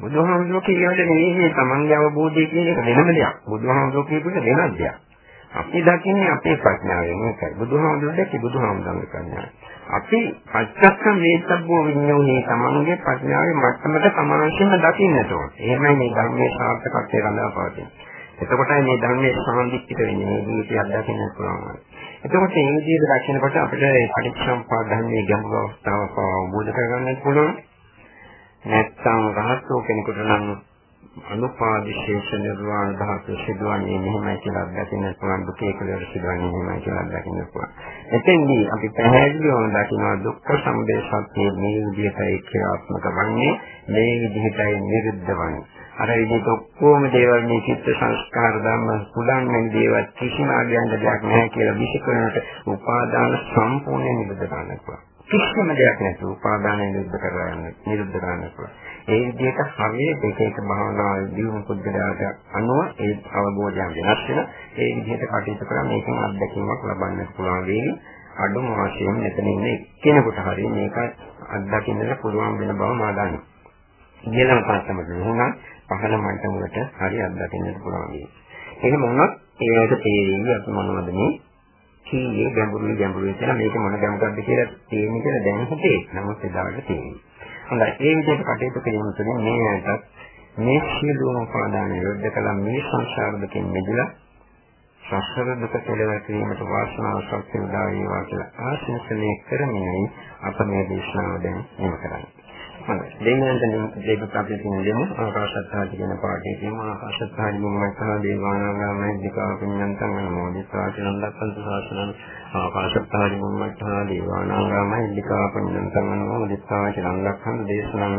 බුදුහාමුදුරුවෝ කියන්නේ මේ තමන්ගේ අවබෝධය කියන එක වෙනම දෙයක්. බුදුහාමුදුරුවෝ කියපු දෙයක් දෙයක්. අපි දකින්නේ අපේ ප්‍රඥාවෙන් ඒකයි. බුදුහාමුදුරුවෝ දැක්කේ බුදුහාමුදුරුවෝ ප්‍රඥාව. අපි පච්චක්ඛ මේතබ්බෝ විඤ්ඤෝනේ තමන්ගේ ප්‍රඥාවේ මට්ටමට සමානශීල දකින්නට ඕන. එහෙමයි මේ ධර්මයේ සාර්ථකත්වය රඳා පවතින්නේ. එතකොටයි මේ ධර්මයේ සාන්දිටික වෙන්නේ මේ ජීවිතය අත්දකින්න පුළුවන්. එතකොට මේ විදිහට දකිනකොට අපිට මේ පටිච්චසමුප්පාද ධර්මයේ ගැඹුරු අවස්ථාව අවබෝධ කරගන්න පුළුවන්. නැත්නම් රහතෝ කෙනෙකුට නම් අනුපාදිශේෂ නිර්වාණ ධාතු සිදුවන්නේ මෙහෙමයි කියලා අත්දකින්න පුළුවන් දුකේ කියලා සිදුවන්නේ මෙහෙමයි කියලා අත්දකින්න පුළුවන්. එතෙන්දී අපි පැහැදිලිවම දකිනවා දුක්ඛ සමුදය සත්‍ය මේ විදිහටයි ක්‍රියාත්මක වන්නේ මේ විදිහටයි නිරුද්ධ වන්නේ. අර විදිහට ඔක්කොම දේවල් මේ චිත්ත සංස්කාර ධර්ම පුලන් වෙන දේවල් කිසිම ආගයන්ට දෙයක් නැහැ කියලා විශ්කරණයට උපාදාන සම්පූර්ණයෙන් නිරුද්ධ කරන්න පුළුවන්. කිසිම දෙයක් නැතුව උපාදානය නිරුද්ධ කරගන්න නිරුද්ධ කරන්න පුළුවන්. ඒ විදිහට හරියට එක එක භාවනාවල් දියුණු පුද්ගලයාට අනුව ඒ අවබෝධය වෙනස් වෙන ඒ විදිහට කටයුතු කරා මේකෙන් අත්දැකීමක් ලබන්න පුළුවන් වෙන්නේ අඩුම වශයෙන් මෙතන ඉන්න එක්කෙනෙකුට හරිය මේක අත්දකින්නට පුළුවන් වෙන බව මා දන්නවා. ඊළඟ පාඩමට නුනා පහළ මට්ටමකට හරිය අත්දකින්නට පුළුවන් වෙන්නේ. එහෙම වුණොත් ඒකට තේරෙන්නේ අපි මොනවද මේ කීයේ ගැඹුරුයි ගැඹුරුයි කියලා මේක මොන ගැඹුරක්ද කියලා තේරෙන්නේ කියලා දැන් හිතේ. නමුත් එදාට තේරෙන්නේ. හොඳයි. ඒ විදිහට කටයුතු කිරීම තුළින් මේ ඇටත් මේ සියලුම උපාදාන යොද්ද කළ මේ සංසාර දුකින් මිදලා සසර දුක කෙලවර කිරීමට වාසනාව ශක්තිය උදා වේවා කියලා ආශිර්වාදනය කරමිනයි අප මේ දේශනාව දැන් නිම කරන්නේ. හොඳයි. දෙවියන්ට දෙවිත් අපි කියන දෙමු ආකාශත්තාටි කියන පාඩේ කියමු ආකාශත්තාටි මොනවාද දේවානාගාමයි දිකා පුඤ්ඤන්තං අනුමෝදිතා කියන ලක්ෂණ සාසනං ආකාශත්තාටි මොනවාද දේවානාගාමයි දිකා පුඤ්ඤන්තං අනුමෝදිතා කියන ලක්ෂණ දේශනං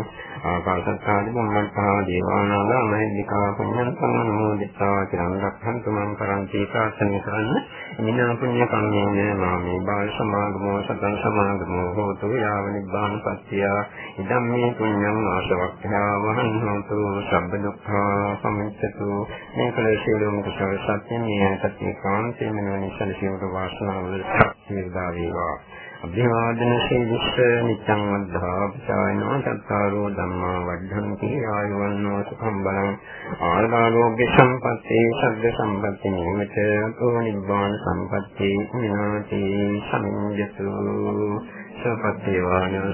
ආකාශත්තාටි මොනවාද දේවානාගාමයි දිකා පුඤ්ඤන්තං අනුමෝදිතා කියන ලක්ෂණ තුමන් කරන්ති ප්‍රාර්ථනා කරන්න මිනා පුඤ්ඤ කම්මේන මාමේ බාල සමාගමෝ සතං සමාගමෝ හෝතු යාව නිබ්බාන පත්‍ය ඉදම් මේ පුඤ්ඤං ආශවක්ඛ්‍යා වහං හෝතු සබ්බ දුක්ඛා සමිච්ඡතු මේ කල සියලුම කුසල සත්‍ය මේ සත්‍ය කාන්තේ මනෝනි සලසියුට වාසනාව වේවා වේවා. අභිවාදන සීවිස්ස නිච්ඡං වද්ධා පචායනෝ චත්තාරෝ ධම්මා වද්ධන්ති ආයුවන්නෝ සුඛං බලං ආරෝග්‍ය සම්පatti සග්ග සම්පatti නිමිත තෝ නිබ්බාන සම්පatti විනාති සමිඤ්ඤතු සපත්තේ වාන